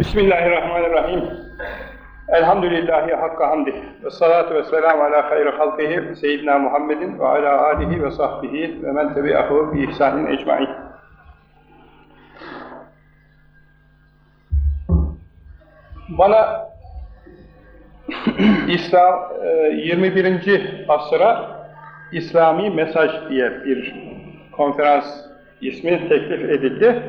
Bismillahirrahmanirrahim. Elhamdülillahi hakka hamdih. Ve salatu ve selamu ala hayri halkihi seyyidina Muhammedin ve ala alihi ve sahbihi ve men tebi'ahu bi ihsanin ecmain. Bana İslam 21. E, asıra İslami Mesaj diye bir konferans ismi teklif edildi.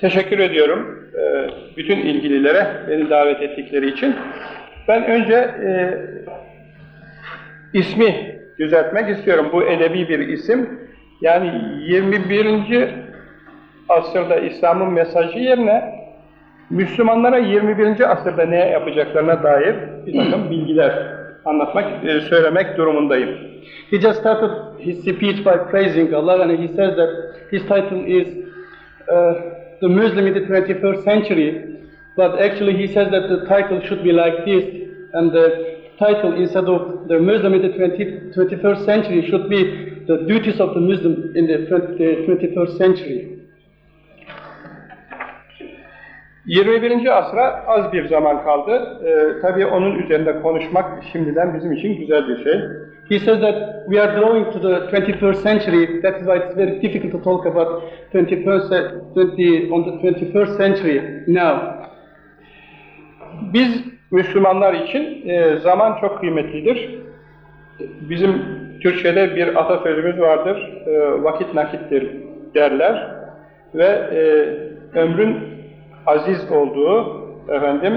Teşekkür ediyorum e, bütün ilgililere beni davet ettikleri için. Ben önce e, ismi düzeltmek istiyorum. Bu edebi bir isim. Yani 21. asırda İslam'ın mesajı yerine Müslümanlara 21. asırda ne yapacaklarına dair bir takım bilgiler anlatmak, e, söylemek durumundayım. He just started his speech by praising Allah and he says that his title is uh, the Muslim in the 21st century, but actually he says that the title should be like this, and the title instead of the Muslim in the 20, 21st century should be the duties of the Muslim in the 20, 21st century. 21. asra az bir zaman kaldı. Ee, tabii onun üzerinde konuşmak şimdiden bizim için güzel bir şey. He says that we are growing to the 21st century. That is why it's very difficult to talk about 21st, 20, on the 21st century now. Biz Müslümanlar için e, zaman çok kıymetlidir. Bizim Türkçe'de bir atasözümüz vardır. E, vakit nakittir derler. Ve e, ömrün aziz olduğu efendim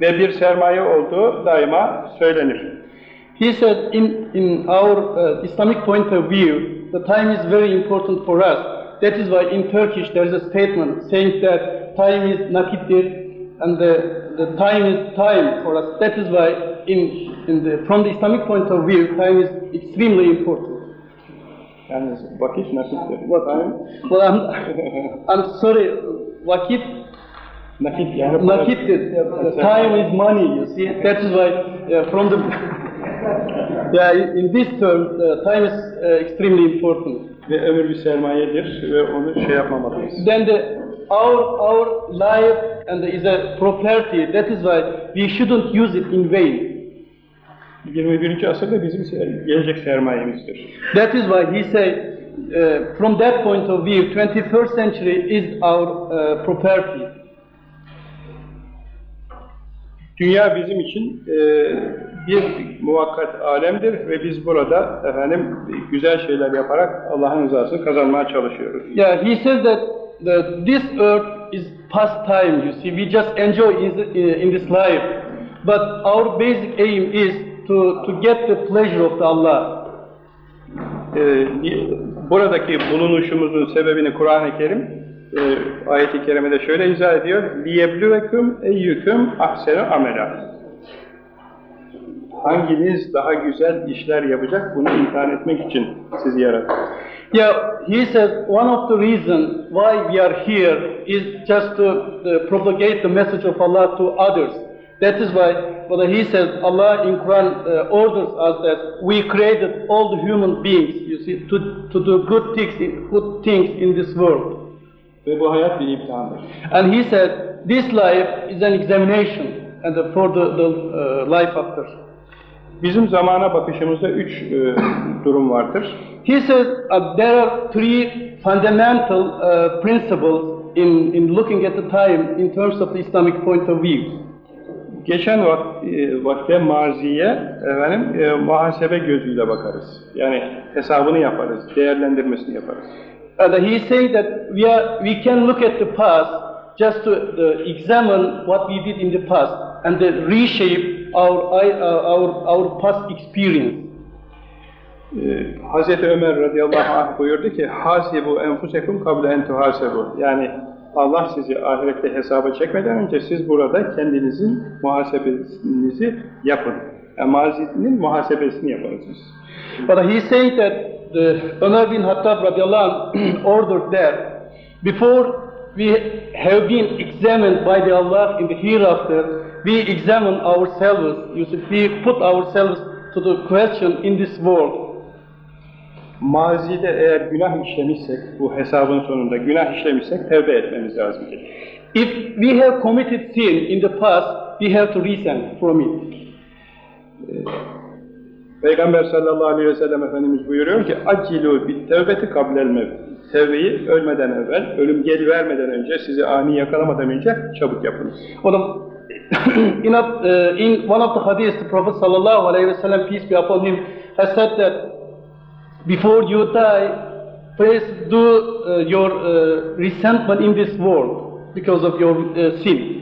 ve bir sermaye olduğu daima söylenir. He said, in, in our uh, Islamic point of view, the time is very important for us. That is why in Turkish there is a statement saying that time is nakittir and the, the time is time for us. That is why in, in the, from the Islamic point of view, time is extremely important. Yani vakit nakittir. What time? Well, I'm, I'm sorry, vakit Nakit yani nakittir. Time is money, you see. That is why uh, from the yeah, in this term, uh, time is uh, extremely important. Ve ömür bir sermayedir ve onu şey yapmamalıyız. Then the our our life and is a property. That is why we shouldn't use it in vain. 21. asırda bizim gelecek sermayemizdir. That is why he say uh, from that point of view 21st century is our uh, property. Dünya bizim için e, bir muvakkat alemdir ve biz burada efendim güzel şeyler yaparak Allah'ın rızasını kazanmaya çalışıyoruz. Yeah, he says that the, this earth is pastime. You see, we just enjoy in, in this life, but our basic aim is to to get the pleasure of the Allah Ee, buradaki bulunuşumuzun sebebini Kur'an-ı Kerim e, ayet-i kerimede şöyle izah ediyor. لِيَبْلُوَكُمْ اَيُّكُمْ اَحْسَنُ amela. Hanginiz daha güzel işler yapacak bunu imtihan etmek için sizi yarattı. Yeah, he says one of the reasons why we are here is just to uh, propagate the message of Allah to others. That is why but he says Allah in Quran uh, orders us that we created all the human beings, you see, to, to do good things, good things in this world. Ve bu hayat bir imtihandır. And he said, this life is an examination and for the, the uh, life after. Bizim zamana bakışımızda üç e, durum vardır. He says uh, there are three fundamental uh, principles in, in looking at the time in terms of the Islamic point of view. Geçen vak e, vakte maziye efendim, e, muhasebe gözüyle bakarız. Yani hesabını yaparız, değerlendirmesini yaparız. And he say that we, are, we can look at the past just to uh, examine what we did in the past and then reshape our, uh, our, our past experience. Ee, Hz. Ömer radıyallahu anh buyurdu ki hasibu enfusekum kable en tuhasebu yani Allah sizi ahirette hesaba çekmeden önce siz burada kendinizin muhasebenizi yapın. Yani mazinin muhasebesini yapın siz. But he said that the Umar bin Hattab radiallahu ordered that before we have been examined by the Allah in the hereafter, we examine ourselves, you see, we put ourselves to the question in this world. Mazide eğer günah işlemişsek, bu hesabın sonunda günah işlemişsek tevbe etmemiz lazım. If we have committed sin in the past, we have to resent from it. Peygamber sallallahu aleyhi ve sellem Efendimiz buyuruyor ki accilu bit tevbeti kablel mevt. Tevbeyi ölmeden evvel, ölüm gel vermeden önce, sizi ani yakalamadan önce çabuk yapınız. Well, um, in, uh, in one of the hadiths, the Prophet sallallahu alaihi wasallam, peace be upon him, has said that before you die, please do uh, your uh, resentment in this world because of your uh, sin.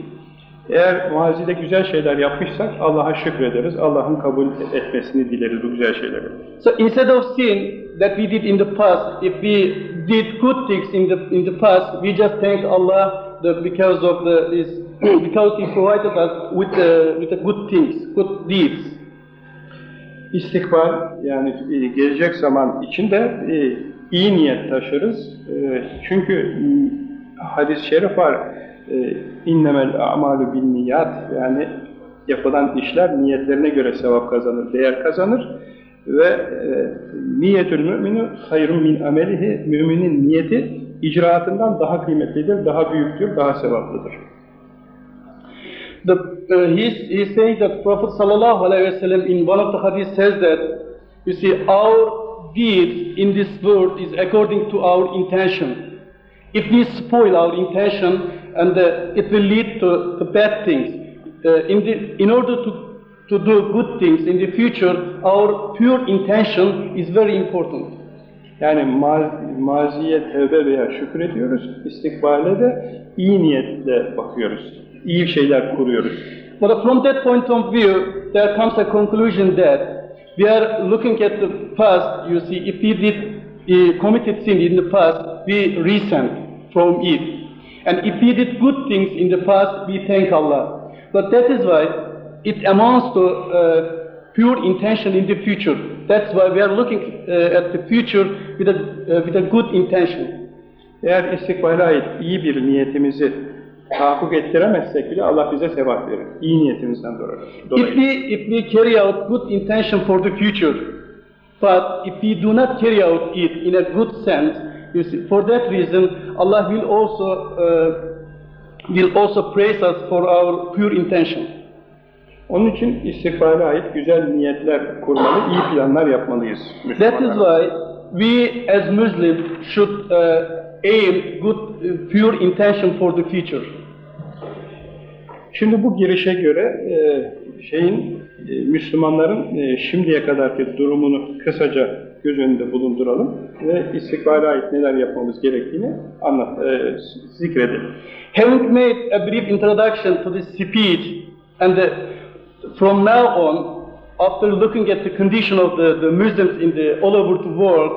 Eğer mazide güzel şeyler yapmışsak Allah'a şükrederiz, Allah'ın kabul etmesini dileriz bu güzel şeyleri. So instead of sin that we did in the past, if we did good things in the in the past, we just thank Allah the, because of the this, because He provided us with the with the good things, good deeds. İstikbal yani e, gelecek zaman içinde e, iyi niyet taşırız. E, çünkü hadis-i şerif var. İnnemel a'malu bin niyat yani yapılan işler niyetlerine göre sevap kazanır, değer kazanır ve niyetül mümini hayrun min amelihi müminin niyeti icraatından daha kıymetlidir, daha büyüktür, daha sevaplıdır. The, uh, he's, he's saying that Prophet wasallam in one of the hadith says that you see our deed in this world is according to our intention. If we spoil our intention, and uh, it will lead to, to bad things. Uh, in, the, in order to, to do good things in the future, our pure intention is very important. Yani ma maziye tevbe veya şükrediyoruz, istikbale de iyi niyetle bakıyoruz. İyi şeyler kuruyoruz. But from that point of view, there comes a conclusion that we are looking at the past, you see, if we did uh, committed sin in the past, we resent from it. And if we did good things in the past, we thank Allah. But that is why it amounts to uh, pure intention in the future. That's why we are looking uh, at the future with a, uh, with a good intention. Eğer istikbale ait iyi bir niyetimizi tahakkuk ettiremezsek bile Allah bize sevap verir. İyi niyetimizden dolayı. If we, if we carry out good intention for the future, but if we do not carry out it in a good sense, you see, for that reason, Allah will also uh, will also praise us for our pure intention. Onun için istikbale ait güzel niyetler kurmalı, iyi planlar yapmalıyız. That is why we as Muslims should uh, aim good, uh, pure intention for the future. Şimdi bu girişe göre e, şeyin e, Müslümanların e, şimdiye kadarki durumunu kısaca göz önünde bulunduralım ve istikbale ait neler yapmamız gerektiğini anlat, e, zikredelim. Having made a brief introduction to this speech, and the, from now on, after looking at the condition of the, the Muslims in the all over the world,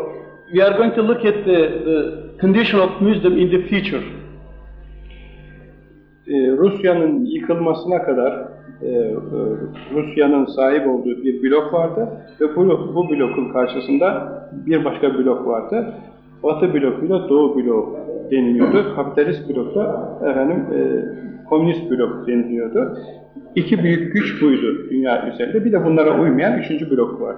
we are going to look at the, the condition of Muslim in the future. E, Rusya'nın yıkılmasına kadar e, e, Rusya'nın sahip olduğu bir blok vardı ve bu, bu blokun karşısında bir başka blok vardı. Batı blokuyla Doğu blok deniliyordu. Kapitalist blokta efendim komünist blok deniliyordu. İki büyük güç buydu dünya üzerinde. Bir de bunlara uymayan üçüncü blok var.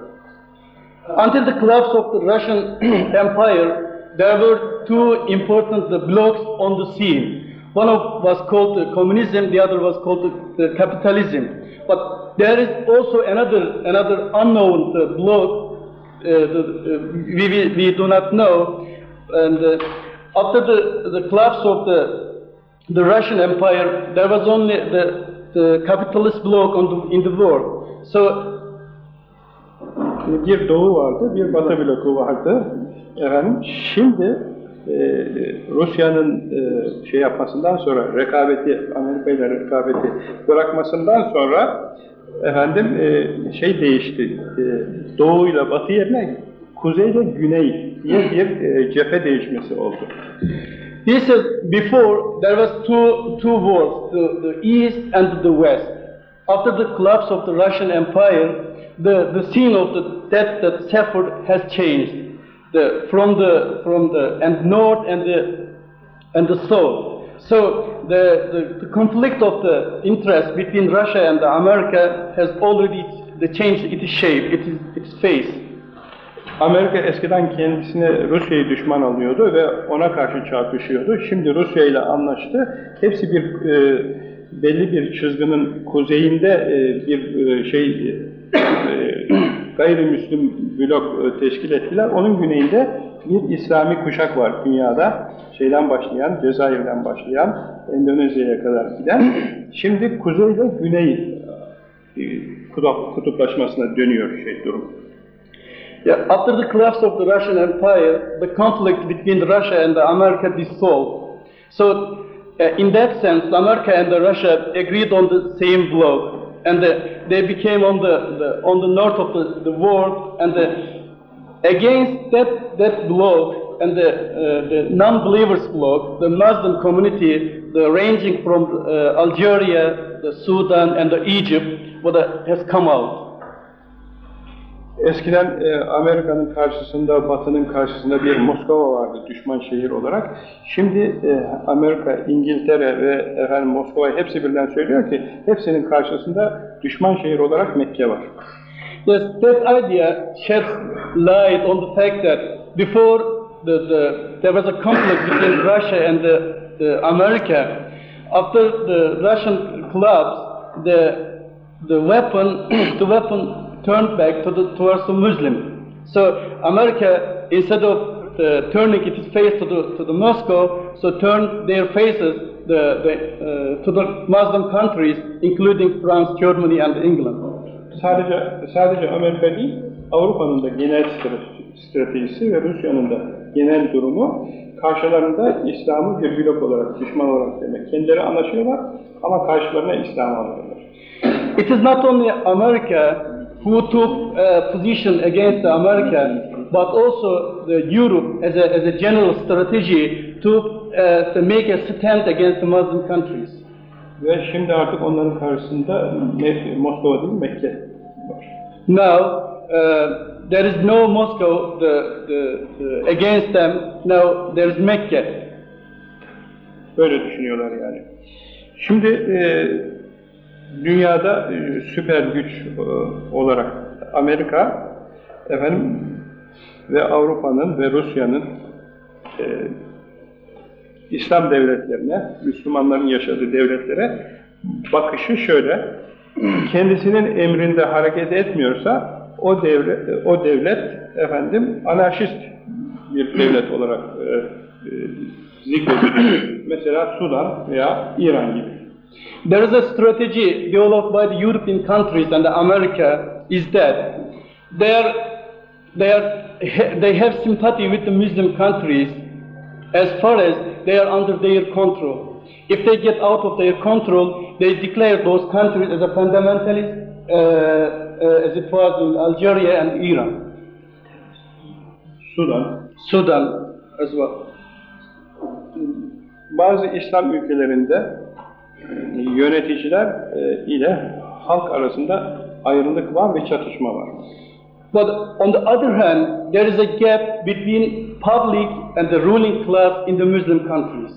Until the collapse of the Russian Empire, there were two important blocks on the scene. One of was called the communism, the other was called the capitalism. But there is also another another unknown uh, block uh, uh, we, we, we do not know. And uh, after the, the collapse of the the Russian Empire, there was only the, the capitalist bloc on the, in the world. So bir doğu vardı, bir batı bloku vardı. Efendim, şimdi e, Rusya'nın e, şey yapmasından sonra, rekabeti, Amerika ile rekabeti bırakmasından sonra efendim e, şey değişti. E, doğu ile batı yerine kuzey ile güney diye bir e, cephe değişmesi oldu. He says before there was two two worlds, the, the east and the west. After the collapse of the Russian Empire, the, the scene of the that that suffered has changed. The from the from the and north and the and the south. So the, the, the conflict of the interest between Russia and America has already the changed its shape, its its face. Amerika eskiden kendisine Rusya'yı düşman alıyordu ve ona karşı çarpışıyordu. Şimdi Rusya ile anlaştı. Hepsi bir e, belli bir çizginin kuzeyinde e, bir e, şey e, gayrimüslim blok e, teşkil ettiler. Onun güneyinde bir İslami kuşak var dünyada. Şeyden başlayan, Cezayir'den başlayan, Endonezya'ya kadar giden. Şimdi kuzey ile güney e, kutup, kutuplaşmasına dönüyor şey durum. Yeah, after the collapse of the Russian Empire, the conflict between Russia and America dissolved. So, uh, in that sense, America and Russia agreed on the same bloc, and the, they became on the, the on the north of the, the world, and the, against that that bloc and the, uh, the non-believers bloc, the Muslim community, the ranging from uh, Algeria, the Sudan, and the Egypt, what has come out. Eskiden e, Amerika'nın karşısında, Batı'nın karşısında bir Moskova vardı düşman şehir olarak. Şimdi e, Amerika, İngiltere ve efendim Moskova hepsi birden söylüyor ki hepsinin karşısında düşman şehir olarak Mekke var. Yes, that idea sheds light on the fact that before the, the, there was a conflict between Russia and the, the America, after the Russian collapse, the, the weapon, the weapon turned back to the, towards the Muslim. So America, instead of uh, turning its face to the, to the Moscow, so turned their faces the, the, uh, to the Muslim countries, including France, Germany, and England. Sadece sadece Amerika değil, Avrupa'nın da genel strate- stratejisi ve Rusya'nın da genel durumu karşılarında İslam'ı bir blok olarak, düşman olarak demek. Kendileri anlaşıyorlar ama karşılarına İslam'ı alıyorlar. It is not only America who took a position against America, but also the Europe as a, as a general strategy to, uh, to make a stand against the Muslim countries. Ve şimdi artık onların karşısında Moskova değil Mekke var. Now, uh, there is no Moscow the, the, the, against them, now there is Mecca. Böyle düşünüyorlar yani. Şimdi e, dünyada e, süper güç e, olarak Amerika efendim ve Avrupa'nın ve Rusya'nın e, İslam devletlerine, Müslümanların yaşadığı devletlere bakışı şöyle. Kendisinin emrinde hareket etmiyorsa o devlet o devlet efendim anarşist bir devlet olarak e, e, zikredilir. Mesela Sudan veya İran gibi. There is a strategy developed by the European countries and America is that they are, they are, they have sympathy with the Muslim countries as far as they are under their control. If they get out of their control, they declare those countries as a fundamentalist, uh, uh, as it was in Algeria and Iran, Sudan, Sudan as well. bazı İslam ülkelerinde yöneticiler e, ile halk arasında ayrılık var ve çatışma var. But on the other hand, there is a gap between public and the ruling class in the Muslim countries.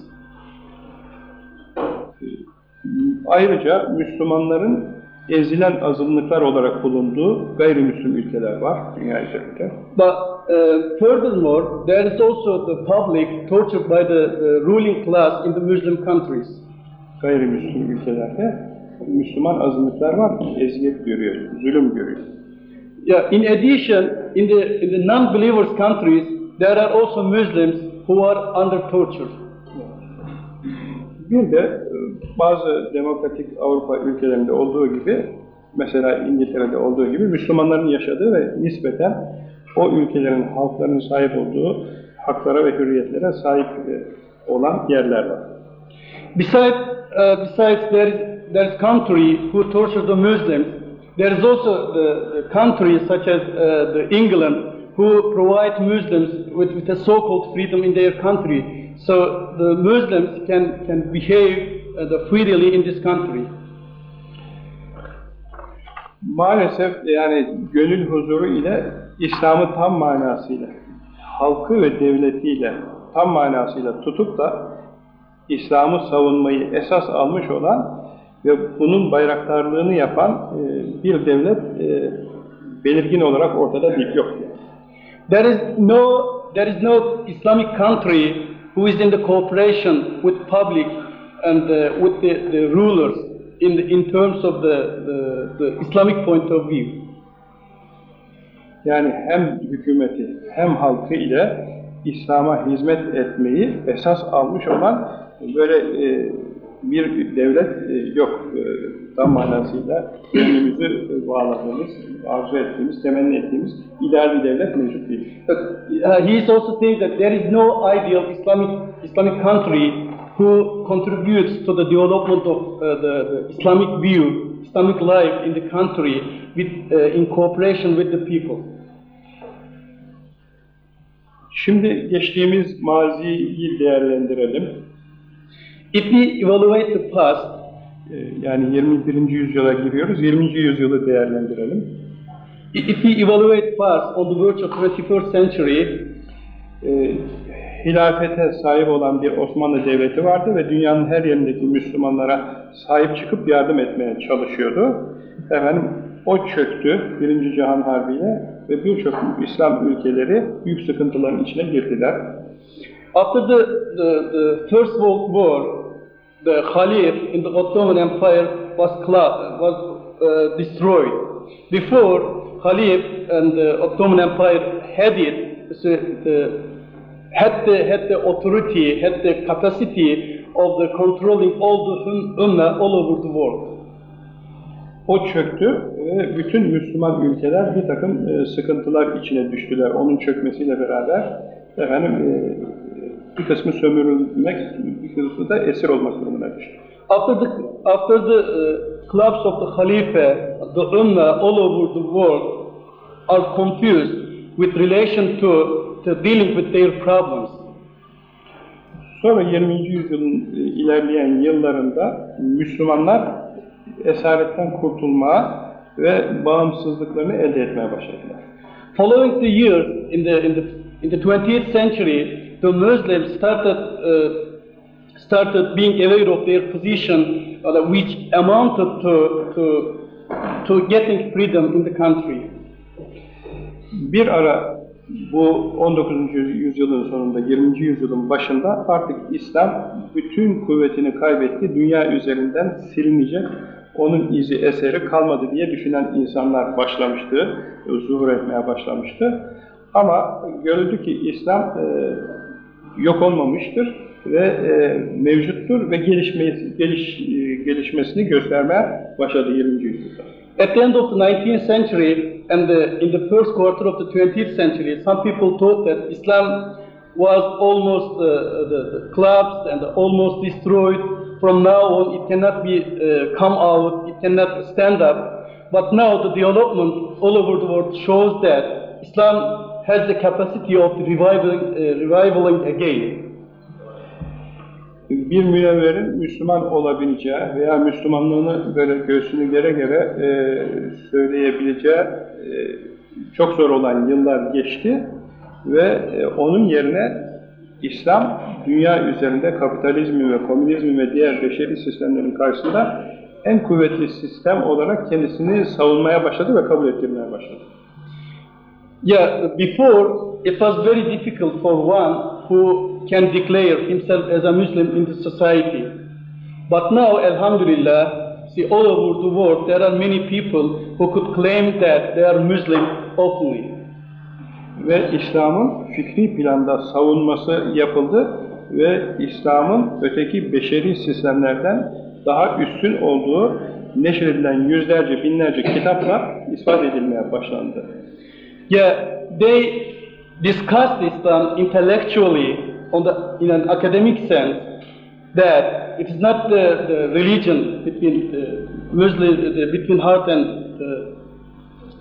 Ayrıca Müslümanların ezilen azınlıklar olarak bulunduğu gayrimüslim ülkeler var dünya üzerinde. But uh, furthermore, there is also the public tortured by the, the ruling class in the Muslim countries. Gayrimüslim ülkelerde Müslüman azınlıklar var, eziyet görüyor, zulüm görüyor. Yeah, in addition, in the, the non-believers countries, there are also Muslims who are under torture. Bir de e, bazı demokratik Avrupa ülkelerinde olduğu gibi, mesela İngiltere'de olduğu gibi Müslümanların yaşadığı ve nispeten o ülkelerin halklarının sahip olduğu haklara ve hürriyetlere sahip e, olan yerler var. Besides, uh, besides there is there is country who torture the Muslims. There is also the, the countries such as uh, the England who provide Muslims with, with a so-called freedom in their country. So the Muslims can can behave uh, the freely in this country. Maalesef yani gönül huzuru ile İslam'ı tam manasıyla, halkı ve devletiyle tam manasıyla tutup da İslam'ı savunmayı esas almış olan ve bunun bayraktarlığını yapan e, bir devlet e, belirgin olarak ortada değil, yok. There is no there is no Islamic country who is in the cooperation with public and uh, with the, the rulers in the, in terms of the, the, the Islamic point of view. Yani hem hükümeti hem halkı ile İslam'a hizmet etmeyi esas almış olan böyle e, bir devlet e, yok. E, tam manasıyla gönlümüzü bağladığımız, arzu ettiğimiz, temenni ettiğimiz ideal bir devlet mevcut değil. Uh, he is also saying that there is no ideal Islamic Islamic country who contributes to the development of uh, the, the Islamic view, Islamic life in the country with uh, in cooperation with the people. Şimdi geçtiğimiz maziyi değerlendirelim. If we evaluate the past, E, yani 21. yüzyıla giriyoruz, 20. yüzyılı değerlendirelim. if we evaluate past on the verge of 21st century, e, hilafete sahip olan bir Osmanlı Devleti vardı ve dünyanın her yerindeki Müslümanlara sahip çıkıp yardım etmeye çalışıyordu. Efendim o çöktü Birinci Cihan Harbi'yle ve birçok İslam ülkeleri büyük sıkıntıların içine girdiler. after the, the, the First World War, the Khalif in the Ottoman Empire was, was uh, destroyed. Before, Khalif and the Ottoman Empire had it, so the, had, the, had the authority, had the capacity of the controlling all the hum- ummah all over the world. O çöktü ve bütün Müslüman ülkeler bir takım e, sıkıntılar içine düştüler. Onun çökmesiyle beraber efendim e, bir kısmı sömürülmek, bir kısmı da esir olmak durumuna düştü. After the, after the uh, collapse of the Khalifa, the Ummah all over the world are confused with relation to, to dealing with their problems. Sonra 20. yüzyılın e, ilerleyen yıllarında Müslümanlar esaretten kurtulmaya ve bağımsızlıklarını elde etmeye başladılar. Following the years in the, in the, in the 20th century, the Muslims started, uh, started being aware of their position, uh, which amounted to, to, to getting freedom in the country. Bir ara bu 19. yüzyılın sonunda, 20. yüzyılın başında artık İslam bütün kuvvetini kaybetti, dünya üzerinden silinecek, onun izi, eseri kalmadı diye düşünen insanlar başlamıştı, zuhur etmeye başlamıştı. Ama görüldü ki İslam e, yok olmamıştır ve e, mevcuttur ve gelişmesi, geliş, e, gelişmesini göstermeye başladı 20. yüzyılda. At the end of the 19th century and the, in the first quarter of the 20th century, some people thought that Islam was almost uh, the, the collapsed and almost destroyed. From now on, it cannot be uh, come out, it cannot stand up. But now the development all over the world shows that Islam has the capacity of reviving, uh, revivaling again. bir münevverin Müslüman olabileceği veya Müslümanlığını böyle göğsünü gere gere e, söyleyebileceği e, çok zor olan yıllar geçti ve e, onun yerine İslam dünya üzerinde kapitalizmi ve komünizmi ve diğer beşeri sistemlerin karşısında en kuvvetli sistem olarak kendisini savunmaya başladı ve kabul ettirmeye başladı. Yeah, before it was very difficult for one who can declare himself as a Muslim in the society. But now, Alhamdulillah, see all over the world there are many people who could claim that they are Muslim openly. Ve İslam'ın fikri planda savunması yapıldı ve İslam'ın öteki beşeri sistemlerden daha üstün olduğu neşredilen yüzlerce, binlerce kitapla ispat edilmeye başlandı. Yeah, they discussed Islam intellectually on the, in an academic sense that it is not the, the religion between the Muslim, the, between heart and the,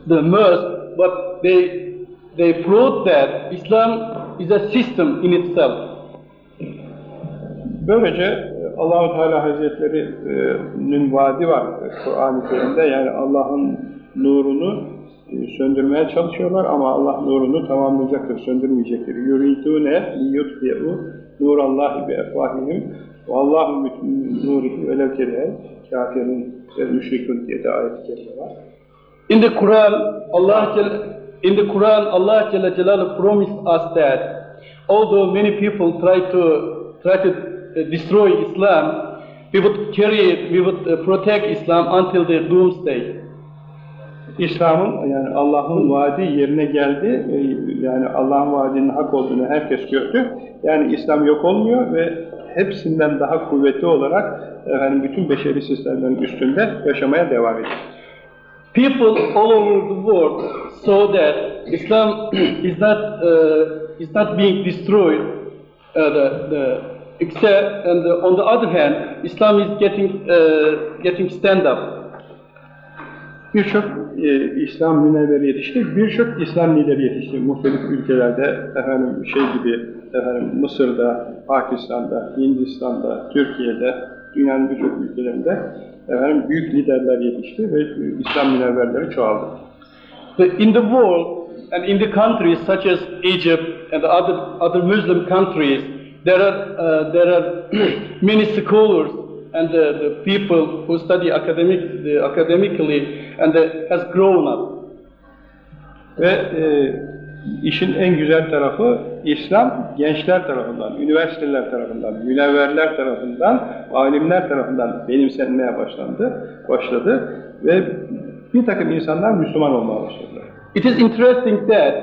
the mosque, but they they proved that Islam is a system in itself. Böylece e, Allahu Teala Hazretleri'nin vaadi var e, Kur'an-ı Kerim'de yani Allah'ın nurunu e, söndürmeye çalışıyorlar ama Allah nurunu tamamlayacaktır, söndürmeyecektir. yuridune liyutfi'u nurallahi bi efvahihim ve Allahu nurihi velev kerihel kafirin ve müşrikun diye de ayet-i kerime var. In the Quran, Allah in the Quran, Allah Jalla Jalaluhu promised us that although many people try to try to uh, destroy Islam, we would carry it, we would uh, protect Islam until the doomsday. İslam'ın yani Allah'ın vaadi yerine geldi. Ee, Yani Allah'ın vaadinin hak olduğunu herkes gördü. Yani İslam yok olmuyor ve hepsinden daha kuvvetli olarak efendim bütün beşeri sistemlerin üstünde yaşamaya devam ediyor. People all over the world saw that Islam is not uh, is not being destroyed. Uh, the, the except and the, on the other hand, Islam is getting uh, getting stand up. Birçok e, İslam münevveri yetişti, birçok İslam lideri yetişti. Muhtelif ülkelerde, efendim şey gibi, efendim Mısır'da, Pakistan'da, Hindistan'da, Türkiye'de, dünyanın birçok ülkelerinde efendim büyük liderler yetişti ve e, İslam münevverleri çoğaldı. İn the world and in the countries such as Egypt and the other other Muslim countries, there are uh, there are many scholars and the, the people who study academic the, academically and the, has grown up. Ve e, işin en güzel tarafı İslam gençler tarafından, üniversiteler tarafından, münevverler tarafından, alimler tarafından benimsenmeye başlandı, başladı ve bir takım insanlar Müslüman olmaya başladılar. It is interesting that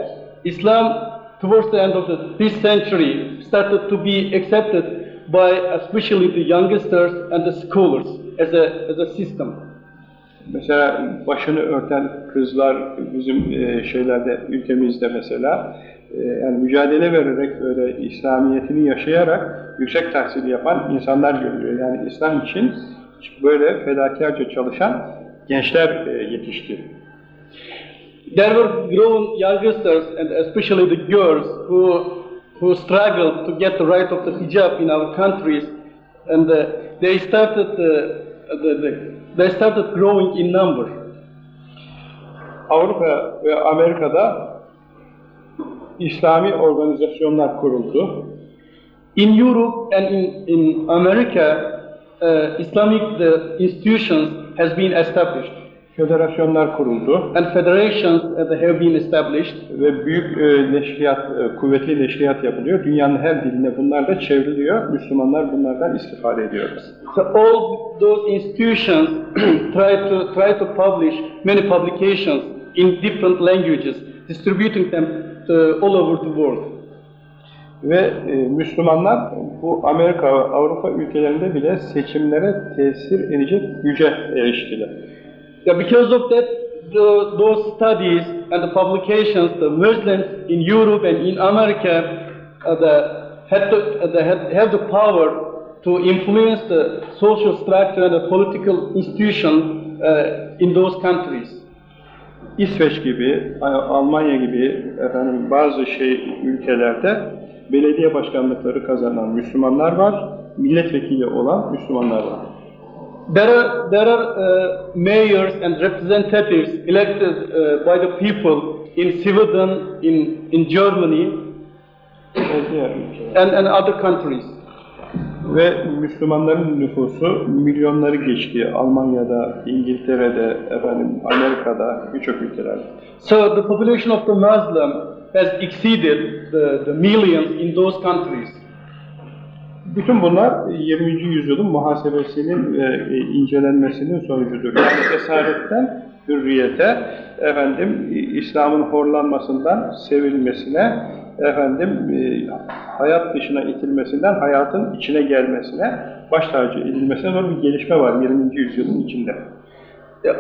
Islam, towards the end of the, this century, started to be accepted by especially the youngsters and the scholars as a, as a system. Mesela başını örten kızlar bizim e, şeylerde, ülkemizde mesela e, yani mücadele vererek böyle İslamiyetini yaşayarak yüksek tahsili yapan insanlar görülüyor. Yani İslam için böyle fedakarca çalışan gençler e, yetişti. There were grown youngsters and especially the girls who, who struggled to get the right of the hijab in our countries and uh, they started uh, the, the, they started growing in number. Avrupa ve Amerika'da İslami organizasyonlar kuruldu. In Europe and in, in America, uh, Islamic the institutions has been established Federasyonlar kuruldu and federations uh, have been established. ve büyük e, neşriyat, e, kuvvetli neşriyat yapılıyor. Dünyanın her diline bunlar da çevriliyor. Müslümanlar bunlardan istifade ediyor. So all those institutions try to try to publish many publications in different languages, distributing them to all over the world. Ve e, Müslümanlar bu Amerika ve Avrupa ülkelerinde bile seçimlere tesir edecek güce eriştiler. Yeah, because of that, the, those studies and the publications, the Muslims in Europe and in America, uh, the, had to, uh, they had, have the power to influence the social structure and the political institution uh, in those countries. İsveç gibi, Almanya gibi efendim bazı şey ülkelerde belediye başkanlıkları kazanan Müslümanlar var, milletvekili olan Müslümanlar var. There are, there are uh, mayors and representatives elected uh, by the people in Sweden, in, in Germany, and, and other countries. Ve Müslümanların nüfusu milyonları geçti. Almanya'da, İngiltere'de, efendim Amerika'da, birçok ülkelerde. So the population of the Muslim has exceeded the, the millions in those countries. Bütün bunlar 20. yüzyılın muhasebesinin ve incelenmesinin sonucudur. Yani esaretten hürriyete, efendim İslam'ın horlanmasından sevilmesine, efendim e, hayat dışına itilmesinden hayatın içine gelmesine, baş tacı edilmesine doğru bir gelişme var 20. yüzyılın içinde.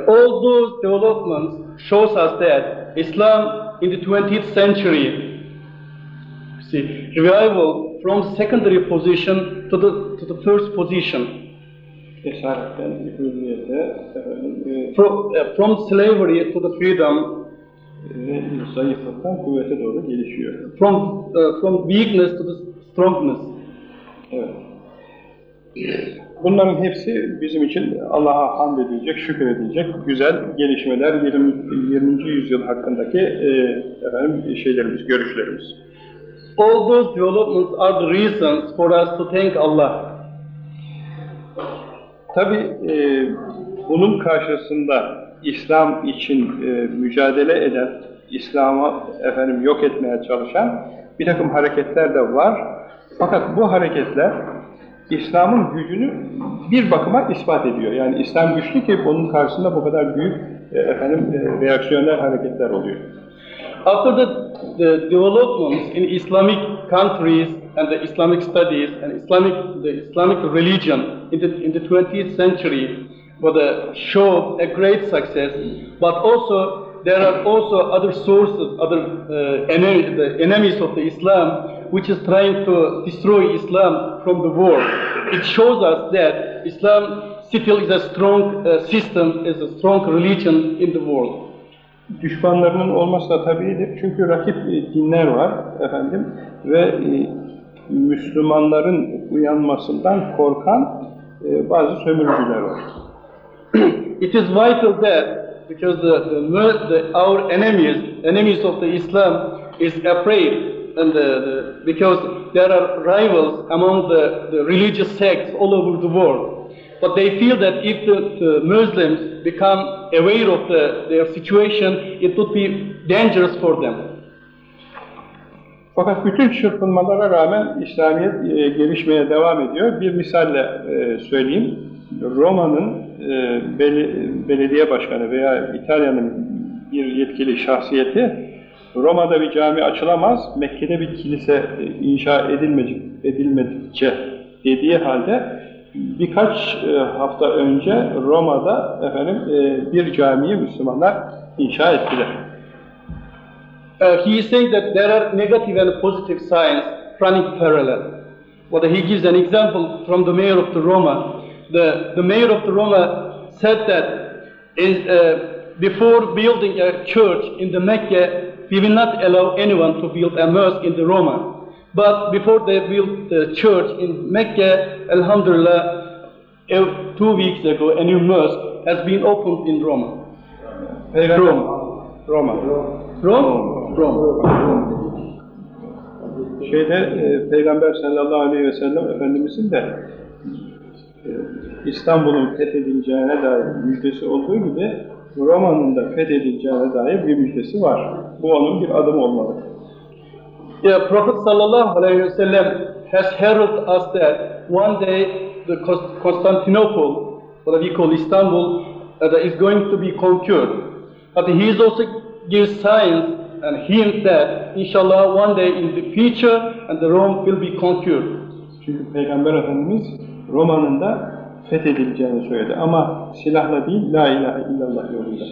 All those developments shows us that Islam in the 20th century, see, revival from secondary position to the, to the first position, Esaretten hürriyete, efendim, from, uh, from slavery to the freedom, ve zayıflıktan kuvvete doğru gelişiyor. from, uh, from weakness to the strongness. Evet. Bunların hepsi bizim için Allah'a hamd edilecek, şükür edilecek güzel gelişmeler, 20. 20. yüzyıl hakkındaki e, efendim, şeylerimiz, görüşlerimiz. All those developments are the reasons for us to thank Allah. Tabi e, bunun karşısında İslam için e, mücadele eden İslam'ı efendim yok etmeye çalışan bir takım hareketler de var. Fakat bu hareketler İslam'ın gücünü bir bakıma ispat ediyor. Yani İslam güçlü ki bunun karşısında bu kadar büyük e, efendim e, reaksiyonel hareketler oluyor. After the, the developments in Islamic countries and the Islamic studies and Islamic the Islamic religion in the in the 20th century was a show a great success, but also there are also other sources, other uh, enemy, the enemies of the Islam, which is trying to destroy Islam from the world. It shows us that Islam still is a strong uh, system, is a strong religion in the world. Düşmanlarının olması da tabiidir. Çünkü rakip e, dinler var efendim ve e, Müslümanların uyanmasından korkan e, bazı sömürücüler var. it is vital that because the, the, our enemies enemies of the Islam is afraid and the, the, because there are rivals among the, the religious sects all over the world. But they feel that if the, the Muslims become aware of the, their situation, it would be dangerous for them. Fakat bütün çırpınmalara rağmen İslamiyet e, gelişmeye devam ediyor. Bir misalle e, söyleyeyim. Roma'nın e, beli- belediye başkanı veya İtalya'nın bir yetkili şahsiyeti Roma'da bir cami açılamaz, Mekke'de bir kilise e, inşa edilmedi- edilmedikçe dediği halde birkaç e, hafta önce Roma'da efendim e, bir camiyi Müslümanlar inşa ettiler. Uh, he is saying that there are negative and positive signs running parallel. Well, he gives an example from the mayor of the Roma. The, the mayor of the Roma said that in, uh, before building a church in the Mecca, we will not allow anyone to build a mosque in the Roma. But before they built the church in Mecca, Alhamdulillah, two weeks ago, a new mosque has been opened in Roma. Peygamber, Roma. Rome? Rome. Şeyde e, Peygamber sallallahu aleyhi ve sellem Efendimizin de e, İstanbul'un fethedileceğine dair müjdesi olduğu gibi Roma'nın da fethedileceğine dair bir müjdesi var. Bu onun bir adımı olmalı. Yeah, Prophet wasallam has heralded us that one day the Constantinople, what we call Istanbul, uh, is going to be conquered. But he also gives signs and hint that inshallah one day in the future and the Rome will be conquered. Çünkü Peygamber Efendimiz Roma'nın da fethedileceğini söyledi. Ama silahla değil, la ilahe illallah yoluyla.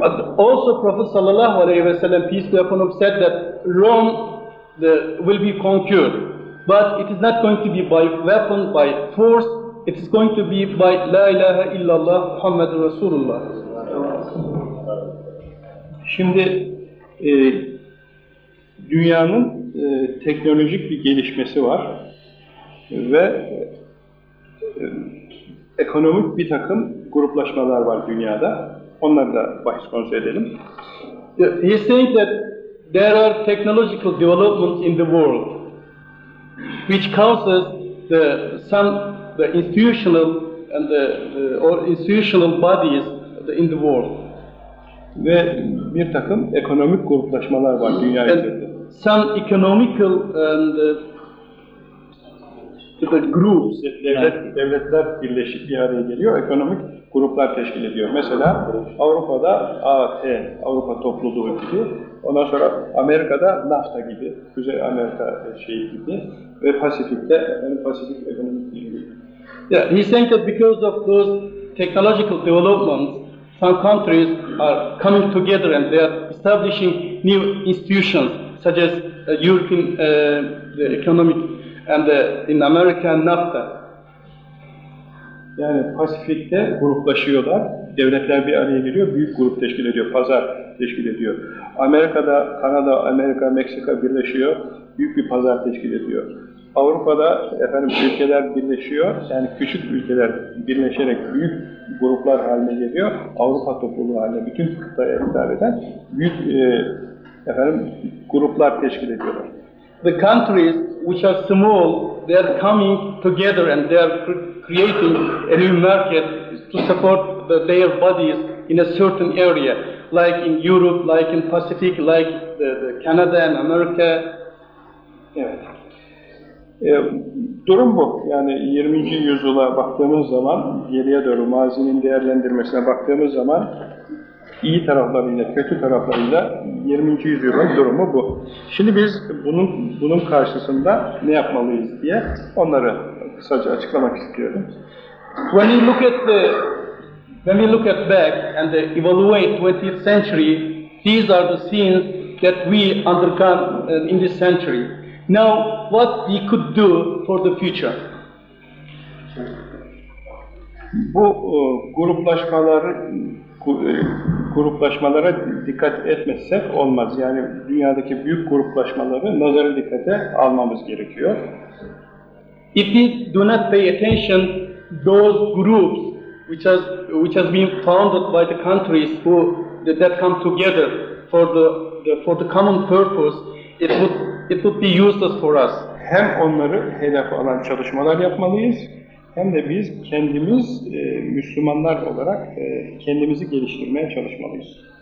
But also Prophet sallallahu alaihi wasallam, peace be upon him, said that Rome the, will be conquered. But it is not going to be by weapon, by force, it is going to be by La ilaha illallah Muhammadur Rasulullah. Şimdi e, dünyanın e, teknolojik bir gelişmesi var ve e, ekonomik bir takım gruplaşmalar var dünyada. Onları da bahis konusu edelim. He is saying that there are technological developments in the world which causes the some the institutional and the, the or institutional bodies in the world. Ve bir takım ekonomik gruplaşmalar var dünya üzerinde. some economical and the groups. Devlet, devletler birleşip bir araya geliyor, ekonomik gruplar teşkil ediyor. Mesela Avrupa'da AT, Avrupa Topluluğu gibi, ondan sonra Amerika'da NAFTA gibi, Kuzey Amerika şeyi gibi ve Pasifik'te efendim, Pasifik Ekonomik Birliği. Yeah, he's saying that because of those technological developments, some countries are coming together and they are establishing new institutions, such as uh, European uh, the economic and uh, in America NAFTA. Yani Pasifik'te gruplaşıyorlar, devletler bir araya geliyor, büyük grup teşkil ediyor, pazar teşkil ediyor. Amerika'da, Kanada, Amerika, Meksika birleşiyor, büyük bir pazar teşkil ediyor. Avrupa'da efendim ülkeler birleşiyor, yani küçük ülkeler birleşerek büyük gruplar haline geliyor. Avrupa topluluğu haline, bütün kıtaya hitap eden büyük e, efendim gruplar teşkil ediyorlar. The countries which are small, they are coming together and they are cr- creating a new market to support the, their bodies in a certain area. like in Europe, like in Pacific, like the, the Canada and America. Evet. E, durum bu. Yani 20. yüzyıla baktığımız zaman, geriye doğru mazinin değerlendirmesine baktığımız zaman iyi taraflarıyla, kötü taraflarıyla 20. yüzyılın durumu bu. Şimdi biz bunun bunun karşısında ne yapmalıyız diye onları kısaca açıklamak istiyorum. When you look at the, when we look at back and evaluate 20th century, these are the scenes that we undergone uh, in this century. Now, what we could do for the future? Bu e, gruplaşmaları gruplaşmalara dikkat etmezsek olmaz. Yani dünyadaki büyük gruplaşmaları nazara dikkate almamız gerekiyor. If we do not pay attention those groups which has which has been founded by the countries who that come together for the, the for the common purpose, it would it would be useless for us. Hem onları hedef alan çalışmalar yapmalıyız, hem de biz kendimiz e, Müslümanlar olarak e, kendimizi geliştirmeye çalışmalıyız.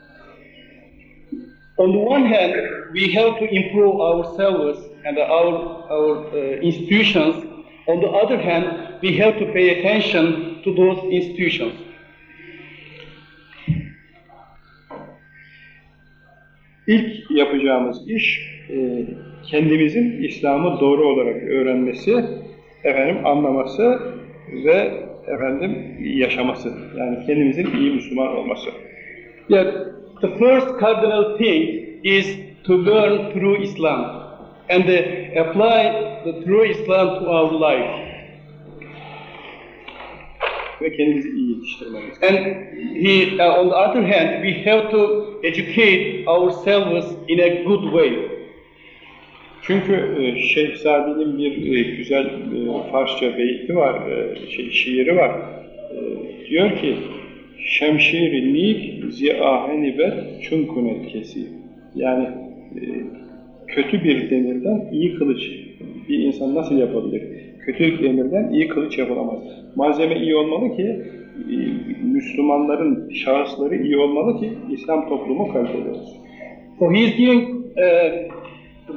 On the one hand, we have to improve ourselves and our our uh, institutions. On the other hand, we have to pay attention to those institutions. İlk yapacağımız iş e, kendimizin İslam'ı doğru olarak öğrenmesi, efendim anlaması ve efendim yaşaması. Yani kendimizin iyi Müslüman olması. Yeah, the first cardinal thing is to learn through Islam and uh, apply the true Islam to our life. Ve kendimizi iyi yetiştirmemiz. And he, uh, on the other hand, we have to educate ourselves in a good way. Çünkü e, Şeyh Sadi'nin bir e, güzel e, Farsça beyti var, şey, şiiri var. Diyor ki, Şemşir-i nik ziaheni bet çunkunet kesi. Yani kötü bir demirden iyi kılıç bir insan nasıl yapabilir? Kötü demirden iyi kılıç yapılamaz. Malzeme iyi olmalı ki Müslümanların şahısları iyi olmalı ki İslam toplumu kaliteli olsun. So he is giving a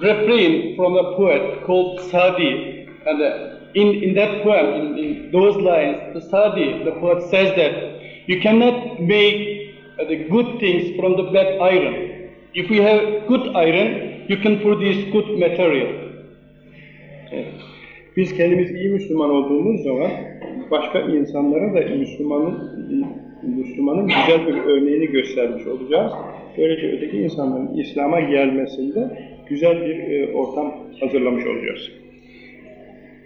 refrain from a poet called Sadi, and uh, in, in that poem, in, in those lines, the Sadi, the poet says that you cannot make uh, the good things from the bad iron. If we have good iron, you can produce good material. Evet. Biz kendimiz iyi Müslüman olduğumuz zaman başka insanlara da Müslümanın Müslümanın güzel bir örneğini göstermiş olacağız. Böylece öteki insanların İslam'a gelmesinde güzel bir e, ortam hazırlamış olacağız.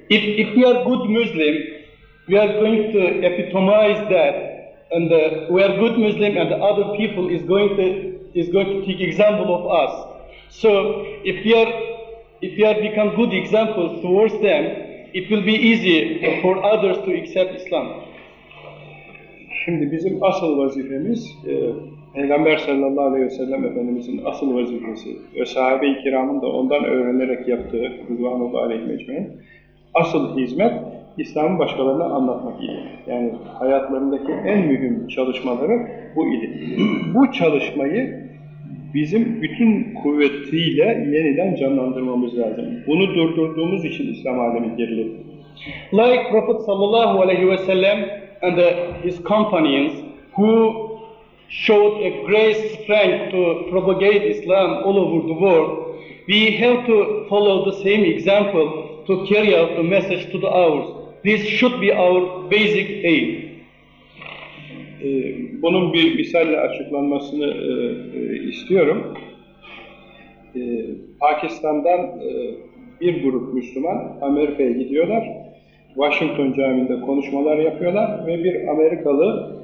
If, if we are good Muslim, we are going to epitomize that, and uh, we are good Muslim, and the other people is going to is going to take example of us. So if we are if we are become good examples towards them, it will be easy for others to accept Islam. Şimdi bizim asıl vazifemiz e, Peygamber sallallahu aleyhi ve sellem Efendimizin asıl vazifesi ve sahabe-i kiramın da ondan öğrenerek yaptığı Rıdvanullah aleyhi mecmuin asıl hizmet İslam'ı başkalarına anlatmak idi. Yani hayatlarındaki en mühim çalışmaları bu idi. Bu çalışmayı bizim bütün kuvvetiyle yeniden canlandırmamız lazım. Bunu durdurduğumuz için İslam alemi geriledi. Like Prophet sallallahu alaihi wasallam and the, his companions who showed a great strength to propagate Islam all over the world, we have to follow the same example to carry out the message to the others. This should be our basic aim. Ee, bunun bir misalle açıklanmasını e, e, istiyorum. Ee, Pakistan'dan e, bir grup Müslüman Amerika'ya gidiyorlar. Washington Camii'nde konuşmalar yapıyorlar ve bir Amerikalı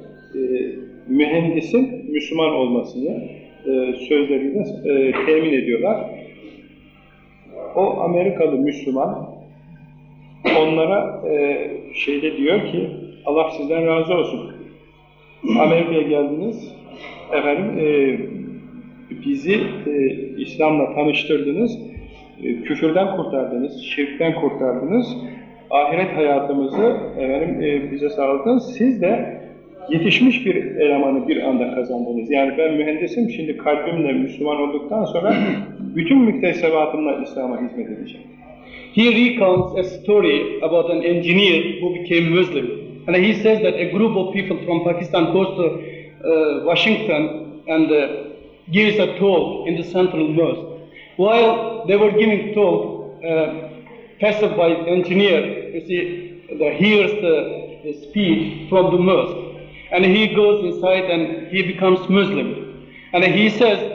mühendisin Müslüman olmasını e, sözleriyle e, temin ediyorlar. O Amerikalı Müslüman onlara e, şeyde diyor ki Allah sizden razı olsun. Amerika'ya geldiniz, efendim e, bizi e, İslam'la tanıştırdınız, e, küfürden kurtardınız, şirkten kurtardınız, ahiret hayatımızı efendim e, bize sağladınız. Siz de yetişmiş bir elemanı bir anda kazandınız. Yani ben mühendisim, şimdi kalbimle Müslüman olduktan sonra bütün müktesebatımla İslam'a hizmet edeceğim. He recounts a story about an engineer who became Muslim. And he says that a group of people from Pakistan goes to uh, Washington and uh, gives a talk in the central mosque. While they were giving talk, uh, passerby engineer, you see, the, hears the, the speech from the mosque. And he goes inside and he becomes Muslim. And he says,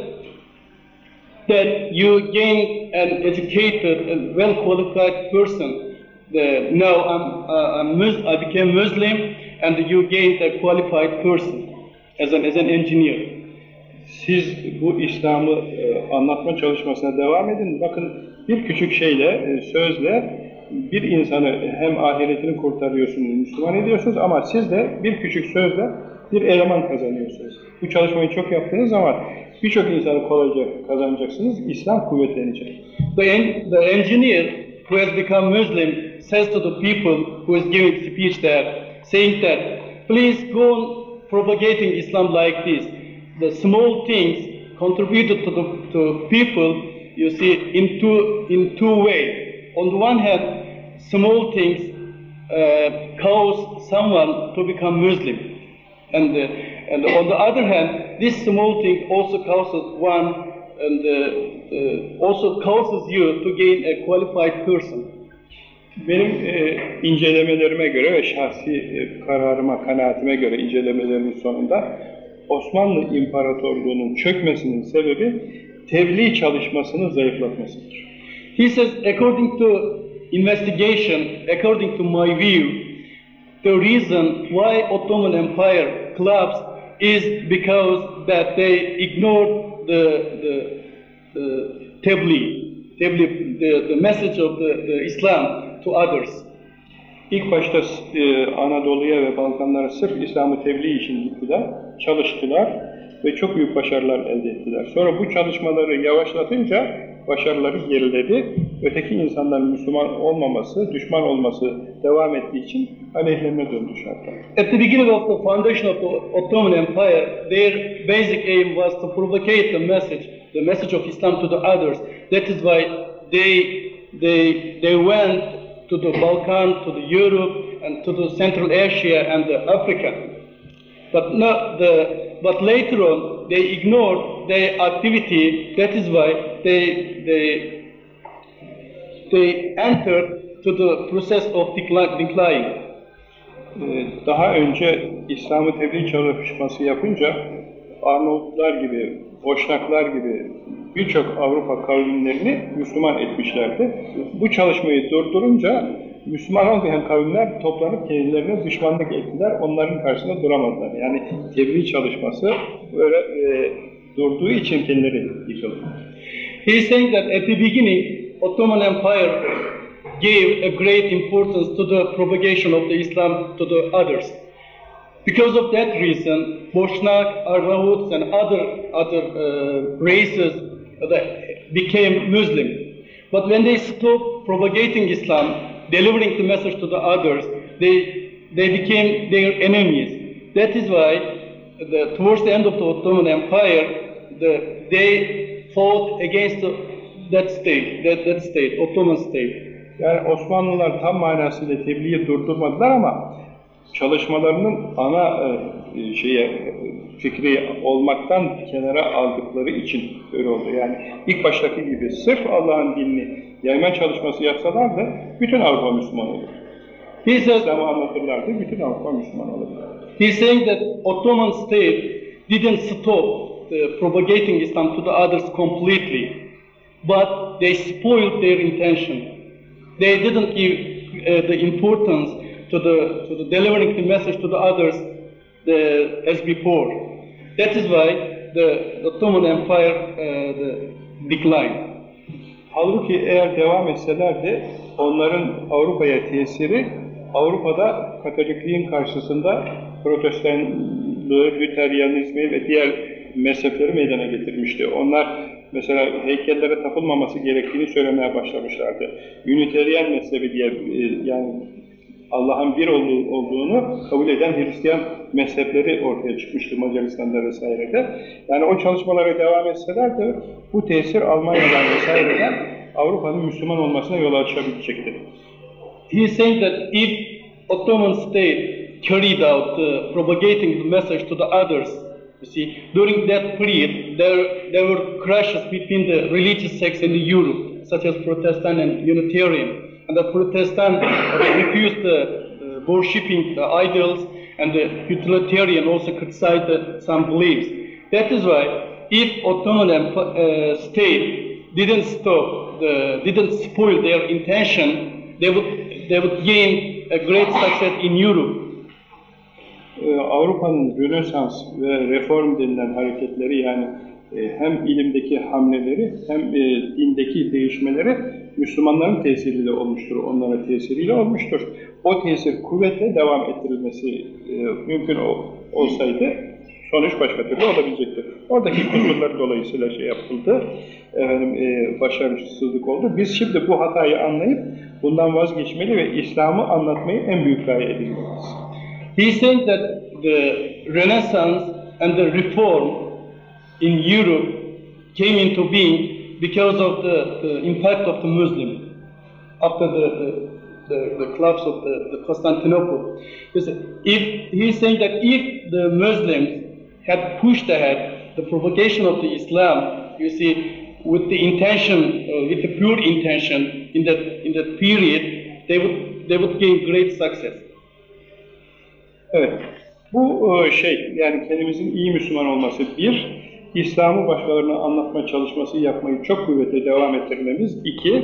that you gain an educated and well qualified person. The, I'm, uh, I became Muslim and you gained a qualified person as an, as an engineer. Siz bu İslam'ı e, anlatma çalışmasına devam edin. Bakın bir küçük şeyle, e, sözle bir insanı hem ahiretini kurtarıyorsunuz, Müslüman ediyorsunuz ama siz de bir küçük sözle bir eleman kazanıyorsunuz. Bu çalışmayı çok yaptığınız zaman birçok insanı kolayca kazanacaksınız, İslam kuvvetlenecek. The, en- the engineer who has become Muslim says to the people who is giving speech there, saying that please go on propagating Islam like this. The small things contributed to the to people, you see, in two in two ways. On the one hand, small things uh, cause someone to become Muslim, and uh, and on the other hand, this small thing also causes one and uh, uh, also causes you to gain a qualified person. Benim e, incelemelerime göre ve şahsi e, kararıma, kanaatime göre incelemelerimin sonunda Osmanlı İmparatorluğu'nun çökmesinin sebebi tebliğ çalışmasını zayıflatmasıdır. He says, according to investigation, according to my view, the reason why Ottoman Empire collapsed is because that they ignored the the, the tabligh, tabligh, the, the message of the, the Islam to others. İlk başta e, Anadolu'ya ve Balkanlara sırf İslam'ı tebliğ için gittiler, çalıştılar ve çok büyük başarılar elde ettiler. Sonra bu çalışmaları yavaşlatınca başarıları geriledi. Öteki insanların Müslüman olmaması, düşman olması devam ettiği için aleyhlerine döndü şartlar. At the beginning of the foundation of the Ottoman Empire, their basic aim was to propagate the message, the message of Islam to the others. That is why they they they went to the Balkan, to the Europe, and to the Central Asia and the Africa. But no, the but later on they ignored their activity. That is why they they they entered to the process of decli- decline. Daha önce İslam'ı tebliğ çalışması yapınca Arnavutlar gibi, Boşnaklar gibi birçok Avrupa kavimlerini Müslüman etmişlerdi. Bu çalışmayı durdurunca Müslüman olmayan kavimler toplanıp kendilerine düşmanlık ettiler, onların karşısında duramadılar. Yani tebliğ çalışması böyle e, durduğu için kendileri yıkıldı. He saying that at the beginning, Ottoman Empire gave a great importance to the propagation of the Islam to the others. Because of that reason, Boshnak, Arnavuts, and other other uh, races that became Muslim. But when they stopped propagating Islam, delivering the message to the others, they they became their enemies. That is why, the, towards the end of the Ottoman Empire, the, they fought against the, that state, that, that state, Ottoman state. Yani Osmanlılar tam manasıyla tebliği durdurmadılar ama çalışmalarının ana e, şeye e, fikri olmaktan kenara aldıkları için öyle oldu. Yani ilk baştaki gibi sırf Allah'ın dinini yayma çalışması yapsalardı bütün Avrupa Müslüman olur. He says, İslam'ı anlatırlardı, bütün Avrupa Müslüman olurdu. He's saying that Ottoman state didn't stop the propagating Islam to the others completely, but they spoiled their intention. They didn't give uh, the importance to the to the delivering the message to the others the, as before. That is why the Ottoman Empire uh, the declined. Halbuki eğer devam etselerdi onların Avrupa'ya tesiri Avrupa'da Katolikliğin karşısında Protestanlığı, Lüteryanizmi ve diğer mezhepleri meydana getirmişti. Onlar mesela heykellere tapılmaması gerektiğini söylemeye başlamışlardı. Üniteryen mezhebi diye e, yani Allah'ın bir olduğu, olduğunu kabul eden Hristiyan mezhepleri ortaya çıkmıştı Macaristan'da vesairede. Yani o çalışmalara devam etseler de bu tesir Almanya'dan vesaireden Avrupa'nın Müslüman olmasına yol açabilecekti. He is saying that if Ottoman state carried out uh, propagating the message to the others, you see, during that period there, there were crashes between the religious sects in Europe, such as Protestant and Unitarian. And the Protestant refused uh, uh, worshipping the idols, and the utilitarian also criticized uh, some beliefs. That is why, if Ottoman uh, state didn't stop, the, didn't spoil their intention, they would they would gain a great success in Europe. Ee, Avrupa'nın Rönesans ve Reform denilen hareketleri yani e, hem ilimdeki hamleleri hem e, dindeki değişmeleri Müslümanların tesiriyle olmuştur, onlara tesiriyle olmuştur. O tesir kuvvetle devam ettirilmesi e, mümkün olsaydı sonuç başka türlü olabilecektir. Oradaki kusurlar dolayısıyla şey yapıldı, efendim, e, başarısızlık oldu. Biz şimdi bu hatayı anlayıp bundan vazgeçmeli ve İslam'ı anlatmayı en büyük gaye edinmeliyiz. He saying that the Renaissance and the Reform in Europe came into being because of the, the impact of the Muslim after the, the, the, collapse of the, the Constantinople. If he is saying that if the Muslims had pushed ahead the propagation of the Islam, you see, with the intention, uh, with the pure intention in that in that period, they would they would gain great success. Evet. Bu şey, yani kendimizin iyi Müslüman olması bir, İslam'ı başkalarına anlatma çalışması yapmayı çok kuvvetle devam ettirmemiz iki,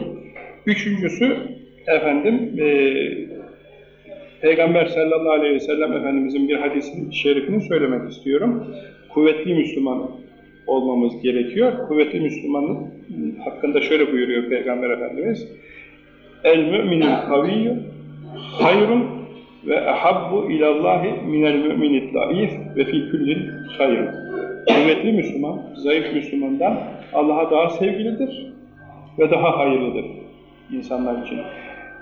üçüncüsü efendim e, Peygamber sallallahu aleyhi ve sellem Efendimizin bir hadisinin şerifini söylemek istiyorum. Kuvvetli Müslüman olmamız gerekiyor. Kuvvetli Müslümanın hakkında şöyle buyuruyor Peygamber Efendimiz. El müminul kaviyyü hayrun ve ehabbu ilallahi minel müminid daif ve fi küllin hayr. Kuvvetli Müslüman, zayıf Müslümandan Allah'a daha sevgilidir ve daha hayırlıdır insanlar için.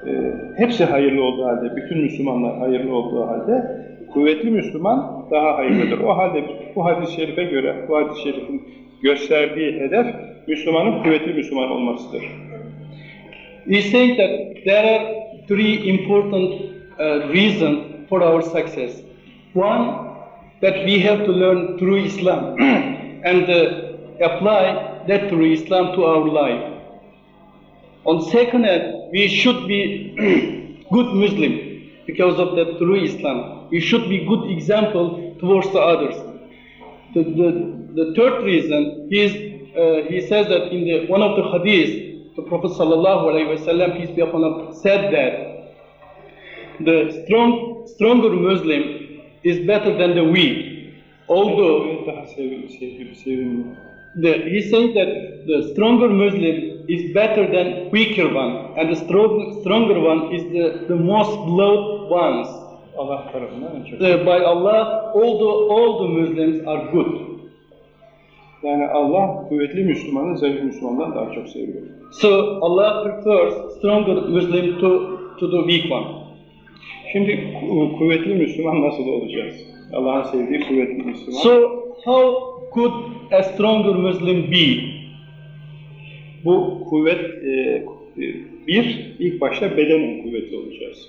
Ee, hepsi hayırlı olduğu halde, bütün Müslümanlar hayırlı olduğu halde kuvvetli Müslüman daha hayırlıdır. O halde bu hadis-i şerife göre, bu hadis-i şerifin gösterdiği hedef Müslümanın kuvvetli Müslüman olmasıdır. We say that there are three important uh, reasons for our success. One, that we have to learn through Islam and uh, apply that through Islam to our life. On second hand, we should be good Muslim because of that through Islam. We should be good example towards the others. The, the, the third reason is uh, he says that in the one of the hadiths, the Prophet wasallam peace be upon him said that the strong stronger Muslim is better than the weak. Although the, he's saying that the stronger Muslim is better than weaker one, and the strong, stronger one is the, the most beloved ones. Allah tarafından en çok. Uh, by Allah, all the, all the Muslims are good. Yani Allah kuvvetli Müslümanı zayıf Müslümandan daha çok seviyor. So Allah prefers stronger Muslim to, to the weak one. Şimdi ku- kuvvetli Müslüman nasıl olacağız? Allah'ın sevdiği kuvvetli Müslüman. So how could a stronger Muslim be? Bu kuvvet e, bir, ilk başta bedenen kuvvetli olacağız.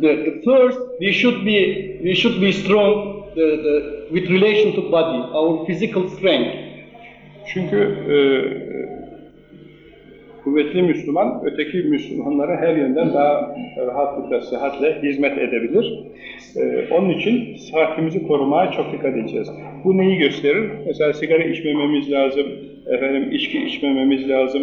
The, the first, we should be we should be strong the, the, with relation to body, our physical strength. Çünkü e, kuvvetli Müslüman, öteki Müslümanlara her yönden daha rahatlıkla, sıhhatle hizmet edebilir. E, onun için sıhhatimizi korumaya çok dikkat edeceğiz. Bu neyi gösterir? Mesela sigara içmememiz lazım, efendim içki içmememiz lazım,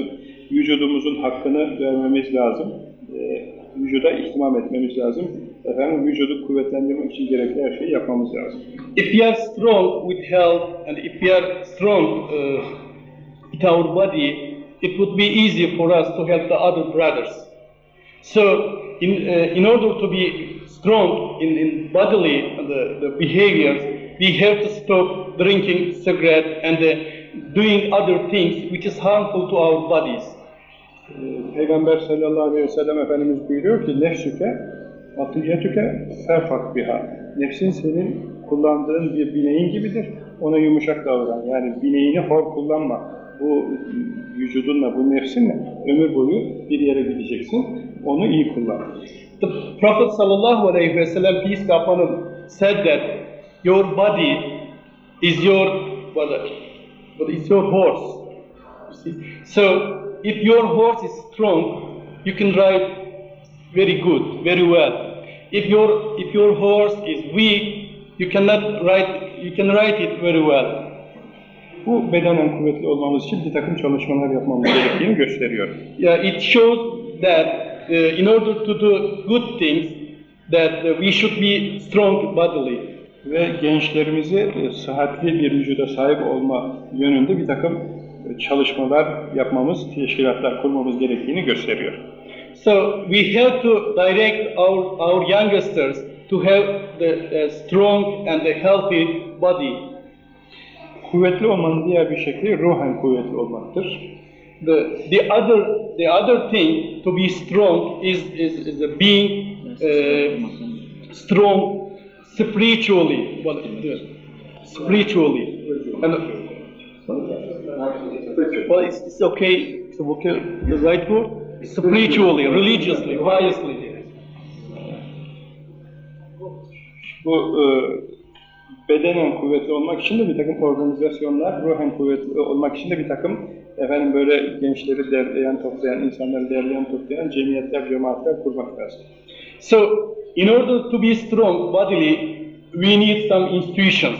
vücudumuzun hakkını vermemiz lazım, e, vücuda ihtimam etmemiz lazım, efendim vücudu kuvvetlendirmek için gerekli her şeyi yapmamız lazım. If we are strong with health and if we are strong uh, with our body, it would be easy for us to help the other brothers. So, in, uh, in order to be strong in, in bodily uh, the, the behaviors, we have to stop drinking cigarette and uh, doing other things which is harmful to our bodies. Ee, Peygamber sallallahu aleyhi ve sellem Efendimiz buyuruyor ki nefsüke Atiyetüke serfak biha. Nefsin senin kullandığın bir bineğin gibidir. Ona yumuşak davran. Yani bineğini hor kullanma. Bu vücudunla, bu nefsinle ömür boyu bir yere gideceksin. Onu iyi kullan. The Prophet sallallahu alaihi wasallam, peace be upon said that your body is your what, what is your horse. You see? So if your horse is strong, you can ride very good, very well. If your if your horse is weak, you cannot ride you can ride it very well. Bu bedenen kuvvetli olmamız için bir takım çalışmalar yapmamız gerektiğini gösteriyor. Yeah, it shows that uh, in order to do good things, that uh, we should be strong bodily. Ve gençlerimizi e, sıhhatli bir vücuda sahip olma yönünde bir takım e, çalışmalar yapmamız, teşkilatlar kurmamız gerektiğini gösteriyor. So we have to direct our, our youngsters to have the uh, strong and the healthy body. Kuvvetli olmanın diğer bir şekli ruhen kuvvetli olmaktır. The, the other the other thing to be strong is is, is a being uh, strong spiritually. Well, uh, spiritually. And, well, it's, it's okay. It's okay. The right word. Spiritually, religiously, piously. Bu e, bedenen kuvvetli olmak için de bir takım organizasyonlar, ruhen kuvvetli olmak için de bir takım efendim böyle gençleri derleyen, toplayan, insanları derleyen, toplayan cemiyetler, cemaatler kurmak lazım. So, in order to be strong bodily, we need some institutions.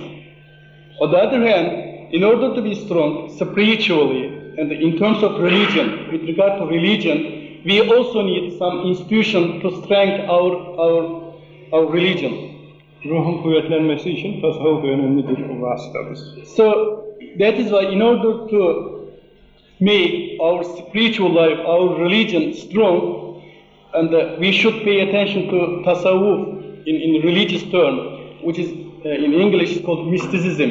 On the other hand, in order to be strong spiritually and in terms of religion, with regard to religion, we also need some institution to strengthen our our our religion. Ruhun kuvvetlenmesi için tasavvuf önemli bir vasıtadır. So that is why, in order to make our spiritual life, our religion strong, and uh, we should pay attention to tasawwuf in, in religious term, which is uh, in English is called mysticism.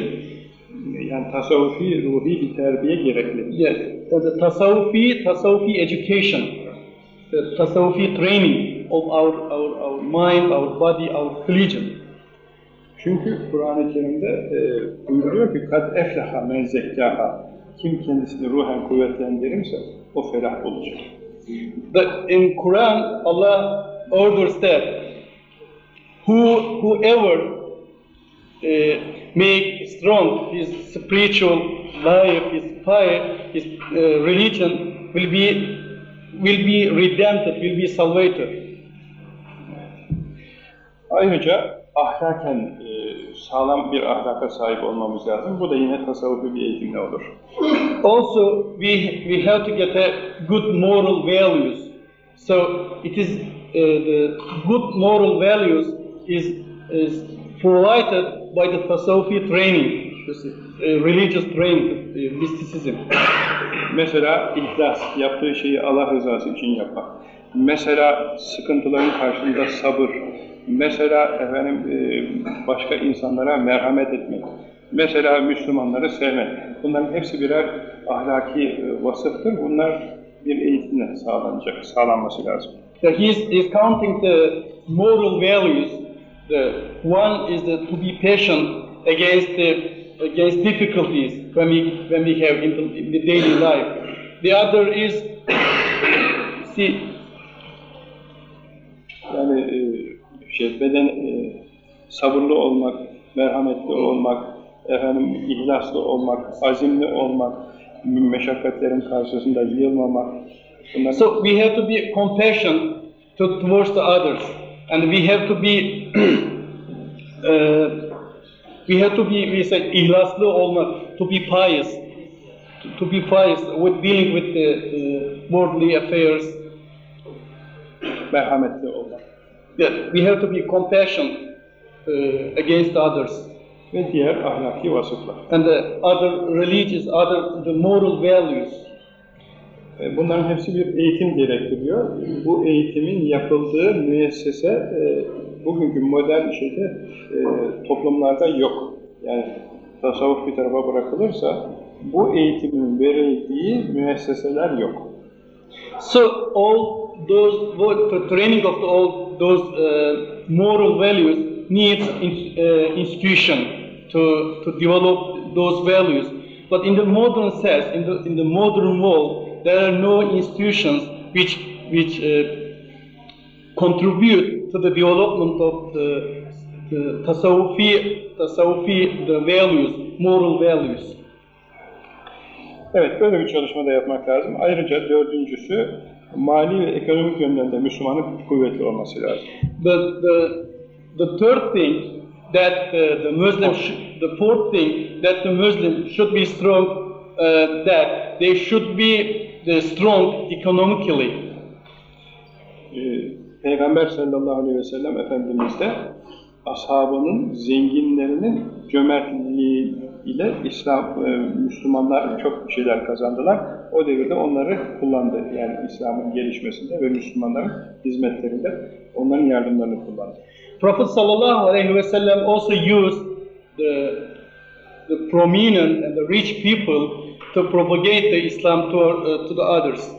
Yani tasavvufi, ruhi bir terbiye gerekli. Yeah, the tasawwufi, tasawwufi education, the tasawwufi training of our, our, our mind, our body, our religion. Çünkü Kur'an-ı Kerim'de e, buyuruyor ki kad eflaha men zekkaha. Kim kendisini ruhen kuvvetlendirirse o felah olacak. The, in Quran, Allah orders that who, whoever uh, make strong his spiritual life, his fire, his uh, religion, will be will be redeemed, will be salvated. Ayrıca ahlaken e, sağlam bir ahlaka sahip olmamız lazım. Bu da yine tasavvufi bir eğitimle olur. Also, we we have to get a good moral values. So it is uh, the good moral values is is provided by the tasawwufi training, religious training, mysticism. Mesela ihlas, yaptığı şeyi Allah rızası için yapmak. Mesela sıkıntıların karşısında sabır. Mesela efendim e, başka insanlara merhamet etmek. Mesela Müslümanları sevmek. Bunların hepsi birer ahlaki e, vasıftır. Bunlar bir eğitimle sağlanacak, sağlanması lazım. So he's, he's counting the moral values. The one is the, to be patient against the against difficulties when we when we have in the, in the daily life. The other is see Yani e, şey beden e, sabırlı olmak, merhametli olmak, efendim ihlaslı olmak, azimli olmak, meşakkatlerin karşısında yılmamak. Bunlar so we have to be compassion to, towards the others, and we have to be uh, we have to be we say ihlaslı olmak, to be pious, to, to be pious with dealing with the uh, worldly affairs. merhametli olmak. Yeah, we have to be compassion uh, against others. Ve diğer ahlaki vasıflar. and the other religious, other the moral values. E, Bunların hepsi bir eğitim gerektiriyor. Bu eğitimin yapıldığı müessese e, bugünkü modern şeyde e, toplumlarda yok. Yani tasavvuf bir tarafa bırakılırsa bu eğitimin verildiği müesseseler yok. So all those training of the, all those uh, moral values needs in, uh, institution to, to develop those values. But in the modern sense, in the, in the modern world, there are no institutions which, which uh, contribute to the development of the, the tasawwufi, the values, moral values. Evet, böyle bir çalışma yapmak lazım. Ayrıca dördüncüsü, mali ve ekonomik yönden de Müslümanın kuvvetli olması lazım. The, the, the third thing that uh, the Muslim, sh- the fourth thing that the Muslim should be strong, uh, that they should be the strong economically. Ee, Peygamber sallallahu aleyhi ve sellem Efendimiz de ashabının, zenginlerinin cömertliği ile İslam, e, Müslümanlar çok şeyler kazandılar. O devirde onları kullandı. Yani İslam'ın gelişmesinde ve Müslümanların hizmetlerinde onların yardımlarını kullandı. Prophet sallallahu alaihi wasallam also used the, the prominent and the rich people to propagate the Islam to, uh, to the others.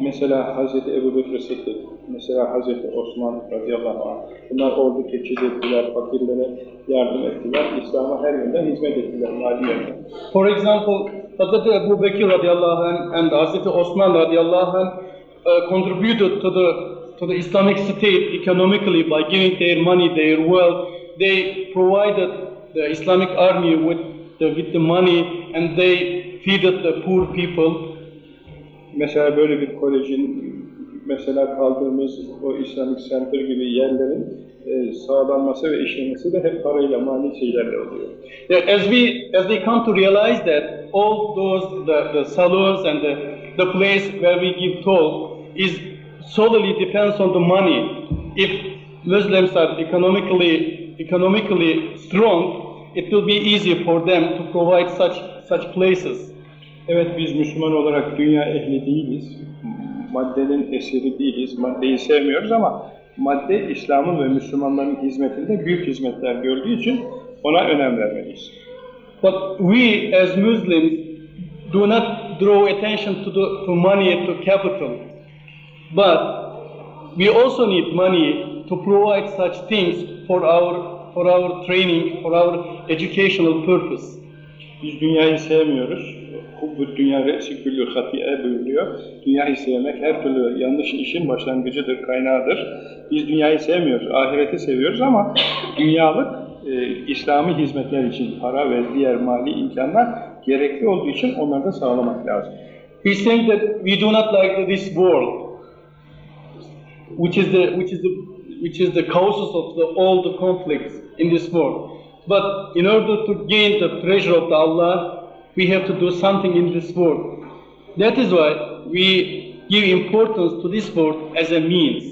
Mesela Hazreti Ebu Bekir Sıddık, mesela Hazreti Osman radıyallahu anh. Bunlar ordu teçhiz ettiler, fakirlere yardım ettiler, İslam'a her yönden hizmet ettiler, mali yönden. For example, Hazrat Abu Bakr radiallahu anh and Hazrat Osman radiallahu anh uh, contributed to the to the Islamic State economically by giving their money, their wealth. They provided the Islamic army with the, with the money and they feeded the poor people. Mesela böyle bir kolejin, mesela kaldığımız o Islamic Center gibi yerlerin e, sağlanması ve işlemesi de hep parayla, mali şeylerle oluyor. Yeah, As we as we come to realize that all those the, the salons and the, the place where we give talk is solely depends on the money. If Muslims are economically economically strong, it will be easy for them to provide such such places. Evet biz Müslüman olarak dünya ehli değiliz, maddenin esiri değiliz, maddeyi sevmiyoruz ama madde İslam'ın ve Müslümanların hizmetinde büyük hizmetler gördüğü için ona önem vermeliyiz. But we as Muslims do not draw attention to the to money to capital. But we also need money to provide such things for our for our training, for our educational purpose. Biz dünyayı sevmiyoruz. Hubbu dünya re'si küllü hatiye buyuruyor. Dünyayı sevmek her türlü yanlış işin başlangıcıdır, kaynağıdır. Biz dünyayı sevmiyoruz, ahireti seviyoruz ama dünyalık e, İslami hizmetler için para ve diğer mali imkanlar gerekli olduğu için onları da sağlamak lazım. He's saying that we do not like this world, which is the which is the which is the causes of the, all the conflicts in this world. But in order to gain the treasure of the Allah, we have to do something in this world. That is why we give importance to this world as a means.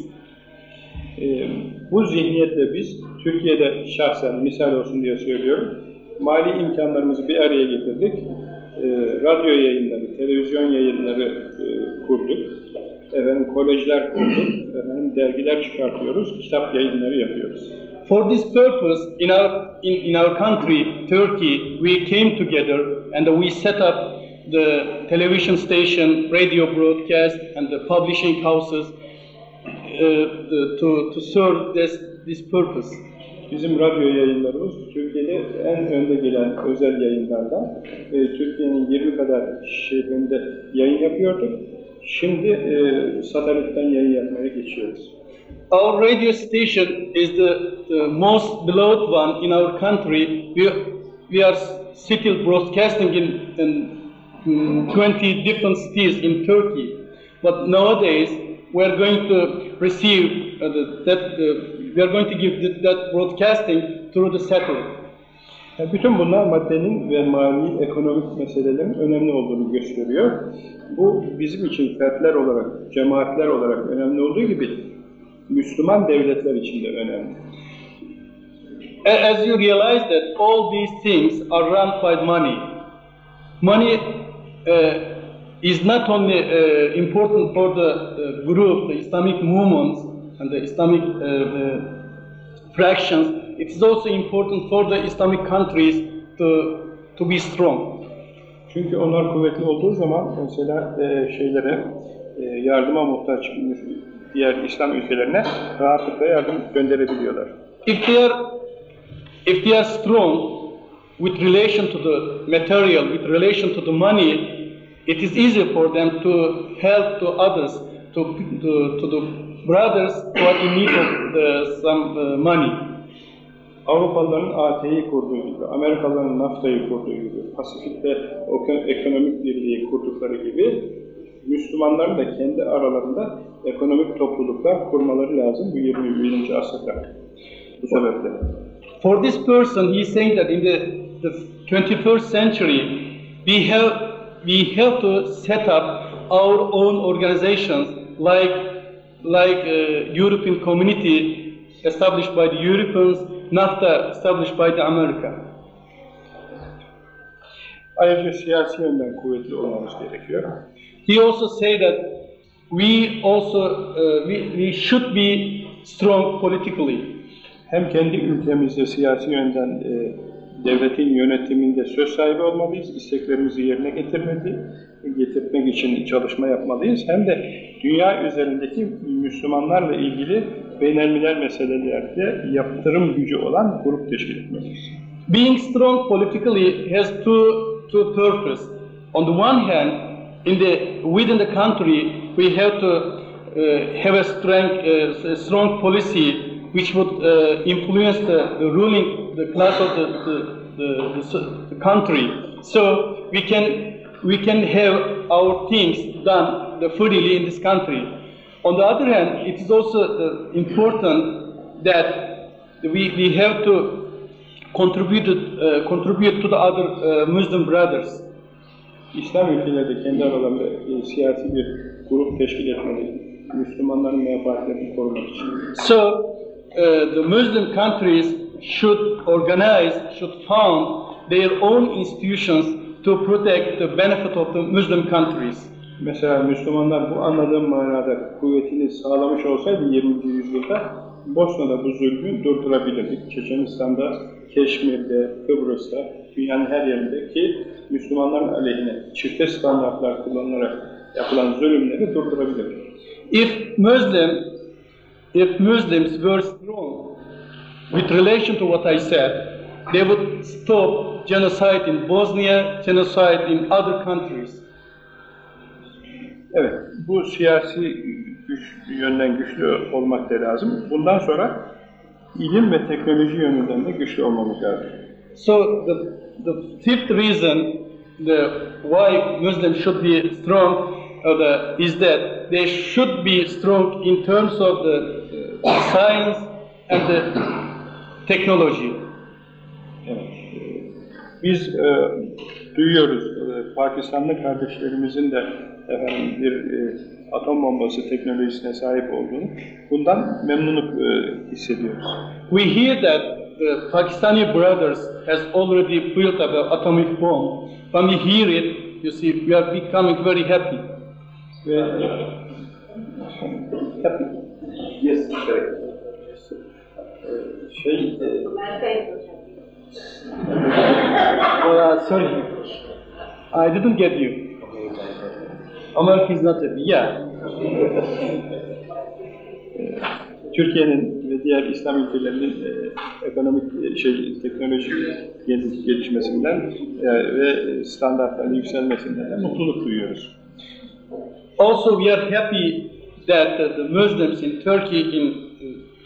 E, bu zihniyetle biz Türkiye'de şahsen misal olsun diye söylüyorum. Mali imkanlarımızı bir araya getirdik. E, radyo yayınları, televizyon yayınları e, kurduk. Efendim kolejler kurduk. Efendim dergiler çıkartıyoruz. Kitap yayınları yapıyoruz. For this purpose, in our in, in our country, Turkey, we came together and we set up the television station, radio broadcast, and the publishing houses uh, to to serve this this purpose. Bizim radyo yayınlarımız Türkiye'de en önde gelen özel yayınlardan. E, Türkiye'nin 20 kadar şehrinde yayın yapıyorduk. Şimdi e, satellitten yayın yapmaya geçiyoruz. Our radio station is the, the most beloved one in our country. We, we are still broadcasting in, in mm, 20 different cities in Turkey. But nowadays, we are going to receive uh, the, that, uh, we are going to give that, that broadcasting through the satellite. Yani bütün bunlar maddenin ve mali, ekonomik meselelerin önemli olduğunu gösteriyor. Bu bizim için fertler olarak, cemaatler olarak önemli olduğu gibi Müslüman devletler için de önemli. As you realize that all these things are run by money. Money uh, is not only uh, important for the, the group, the Islamic movements and the Islamic uh, the fractions, it is also important for the Islamic countries to, to be strong. Çünkü onlar kuvvetli olduğu zaman mesela e, şeylere, e, yardıma muhtaç diğer İslam ülkelerine rahatlıkla yardım gönderebiliyorlar. If they are, if they are strong with relation to the material, with relation to the money, it is easier for them to help to others, to, to, to the brothers who are in need of the, some uh, money. Avrupalıların AT'yi kurduğu gibi, Amerikalıların NAFTA'yı kurduğu gibi, Pasifik'te ekonomik birliği kurdukları gibi Müslümanların da kendi aralarında ekonomik topluluklar kurmaları lazım bu 21. asırda. Bu sebeple. For this person, he is saying that in the, the 21st century, we have, we have to set up our own organizations like, like uh, European Community established by the Europeans, NAFTA established by the America. Ayrıca siyasi yönden kuvvetli olmamız gerekiyor. He also say that we also, uh, we, we should be strong politically. Hem kendi ülkemizde siyasi yönden e, devletin yönetiminde söz sahibi olmalıyız, isteklerimizi yerine getirmeli, getirmek için çalışma yapmalıyız. Hem de dünya üzerindeki Müslümanlarla ilgili beynelmiler meselelerde yaptırım gücü olan grup teşkil etmeliyiz. Being strong politically has two, two purposes. On the one hand, in the, within the country, we have to uh, have a strong, uh, strong policy which would uh, influence the, the ruling the class of the, the, the, the, country. So we can, we can have our things done freely in this country. On the other hand, it is also uh, important that we, we have to contribute, uh, contribute to the other uh, Muslim brothers. İslam ülkeleri kendi aralarında e, siyasi bir grup teşkil etmeli. Müslümanların menfaatlerini korumak için. So uh, the Muslim countries should organize, should found their own institutions to protect the benefit of the Muslim countries. Mesela Müslümanlar bu anladığım manada kuvvetini sağlamış olsaydı 20. yüzyılda Bosna'da bu zulmü durdurabilirdik. Çeçenistan'da, Keşmir'de, Kıbrıs'ta, dünyanın her yerinde ki Müslümanların aleyhine çifte standartlar kullanılarak yapılan zulümleri durdurabilirdik. If Muslim, if Muslims were strong with relation to what I said, they would stop genocide in Bosnia, genocide in other countries. Evet, bu siyasi güç, yönden güçlü olmak da lazım. Bundan sonra ilim ve teknoloji yönünden de güçlü olmamız lazım. So the, the fifth reason the why Muslims should be strong uh, the, is that they should be strong in terms of the uh, science and the technology. Evet. Biz e, duyuyoruz, e, Pakistanlı kardeşlerimizin de efendim, bir e, atom bombası teknolojisine sahip olduğunu, bundan memnunluk e, hissediyoruz. We hear that the Pakistani brothers has already built up an atomic bomb. When we hear it, you see, we are becoming very happy. E, happy. Yes, correct. Uh, şey, e, uh, uh, sorry, I didn't get you. America is not happy. Yeah. Türkiye'nin diğer İslam ülkelerinin e, ekonomik e, şey teknolojik gel- gelişmesinden e, ve standartların yükselmesinden de mutluluk duyuyoruz. Also, we are happy that uh, the Muslims in Turkey, in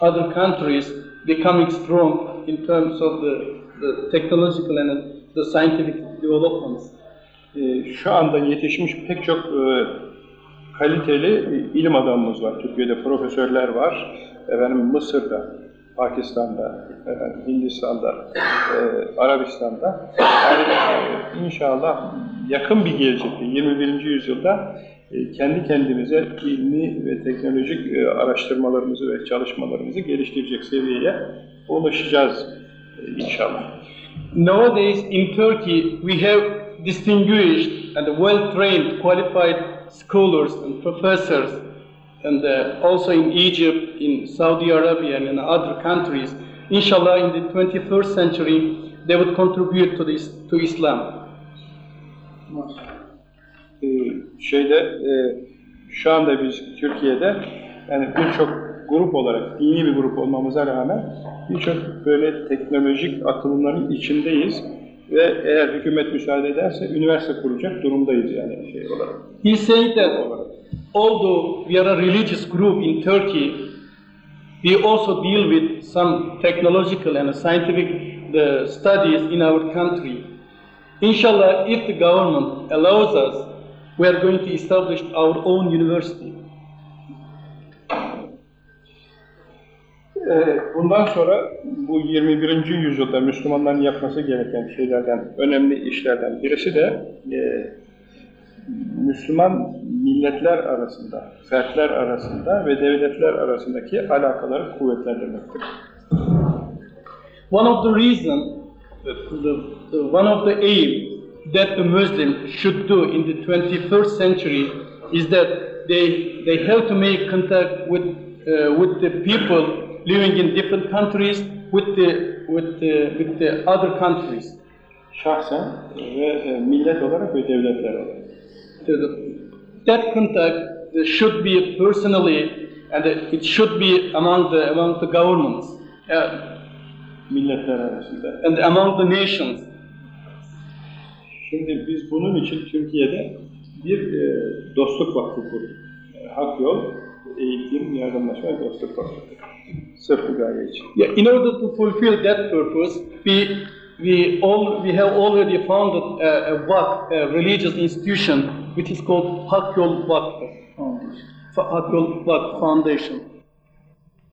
other countries, becoming strong in terms of the, the technological and the scientific developments. Şu anda yetişmiş pek çok kaliteli ilim adamımız var. Türkiye'de profesörler var. Efendim Mısır'da, Pakistan'da, efendim Hindistan'da, e, Arabistan'da. Yani e, inşallah yakın bir gelecekte, 21. yüzyılda e, kendi kendimize ilmi ve teknolojik e, araştırmalarımızı ve çalışmalarımızı geliştirecek seviyeye ulaşacağız e, inşallah. Nowadays in Turkey, we have distinguished and well-trained, qualified scholars and professors, and uh, also in Egypt, in Saudi Arabia, and in other countries. Inshallah, in the 21st century, they would contribute to this to Islam. Ee, şeyde e, şu anda biz Türkiye'de Yani birçok grup olarak, dini bir grup olmamıza rağmen birçok böyle teknolojik atılımların içindeyiz. Ve eğer hükümet müsaade ederse üniversite kuracak durumdayız yani şey olarak. He's saying that olarak. Although we are a religious group in Turkey, we also deal with some technological and scientific the studies in our country. Inshallah, if the government allows us, we are going to establish our own university. Ee, Bundan sonra bu 21. yüzyılda Müslümanların yapması gereken şeylerden, önemli işlerden birisi de e, Müslüman milletler arasında, fertler arasında ve devletler arasındaki alakaları kuvvetlendirmektir. One of the reason, the, the, one of the aim that the Muslim should do in the 21st century is that they they have to make contact with uh, with the people living in different countries, with the with the with the other countries. Şahsen ve e, millet olarak ve devletler olarak. The, that contact should be personally, and it should be among the among the governments Milletler arasında. and among the nations. Şimdi biz bunun için Türkiye'de bir e, dostluk vakfı kurduk. E, Hak Yol Eğitim Yardımlaşma Dostluk Vakfı. Sırf bu gaye için. Yeah, in order to fulfill that purpose, we we all we have already founded a, a WAC, a religious institution, which is called Hak Yol Vakfı. Fa- Hak Yol Vakfı Foundation.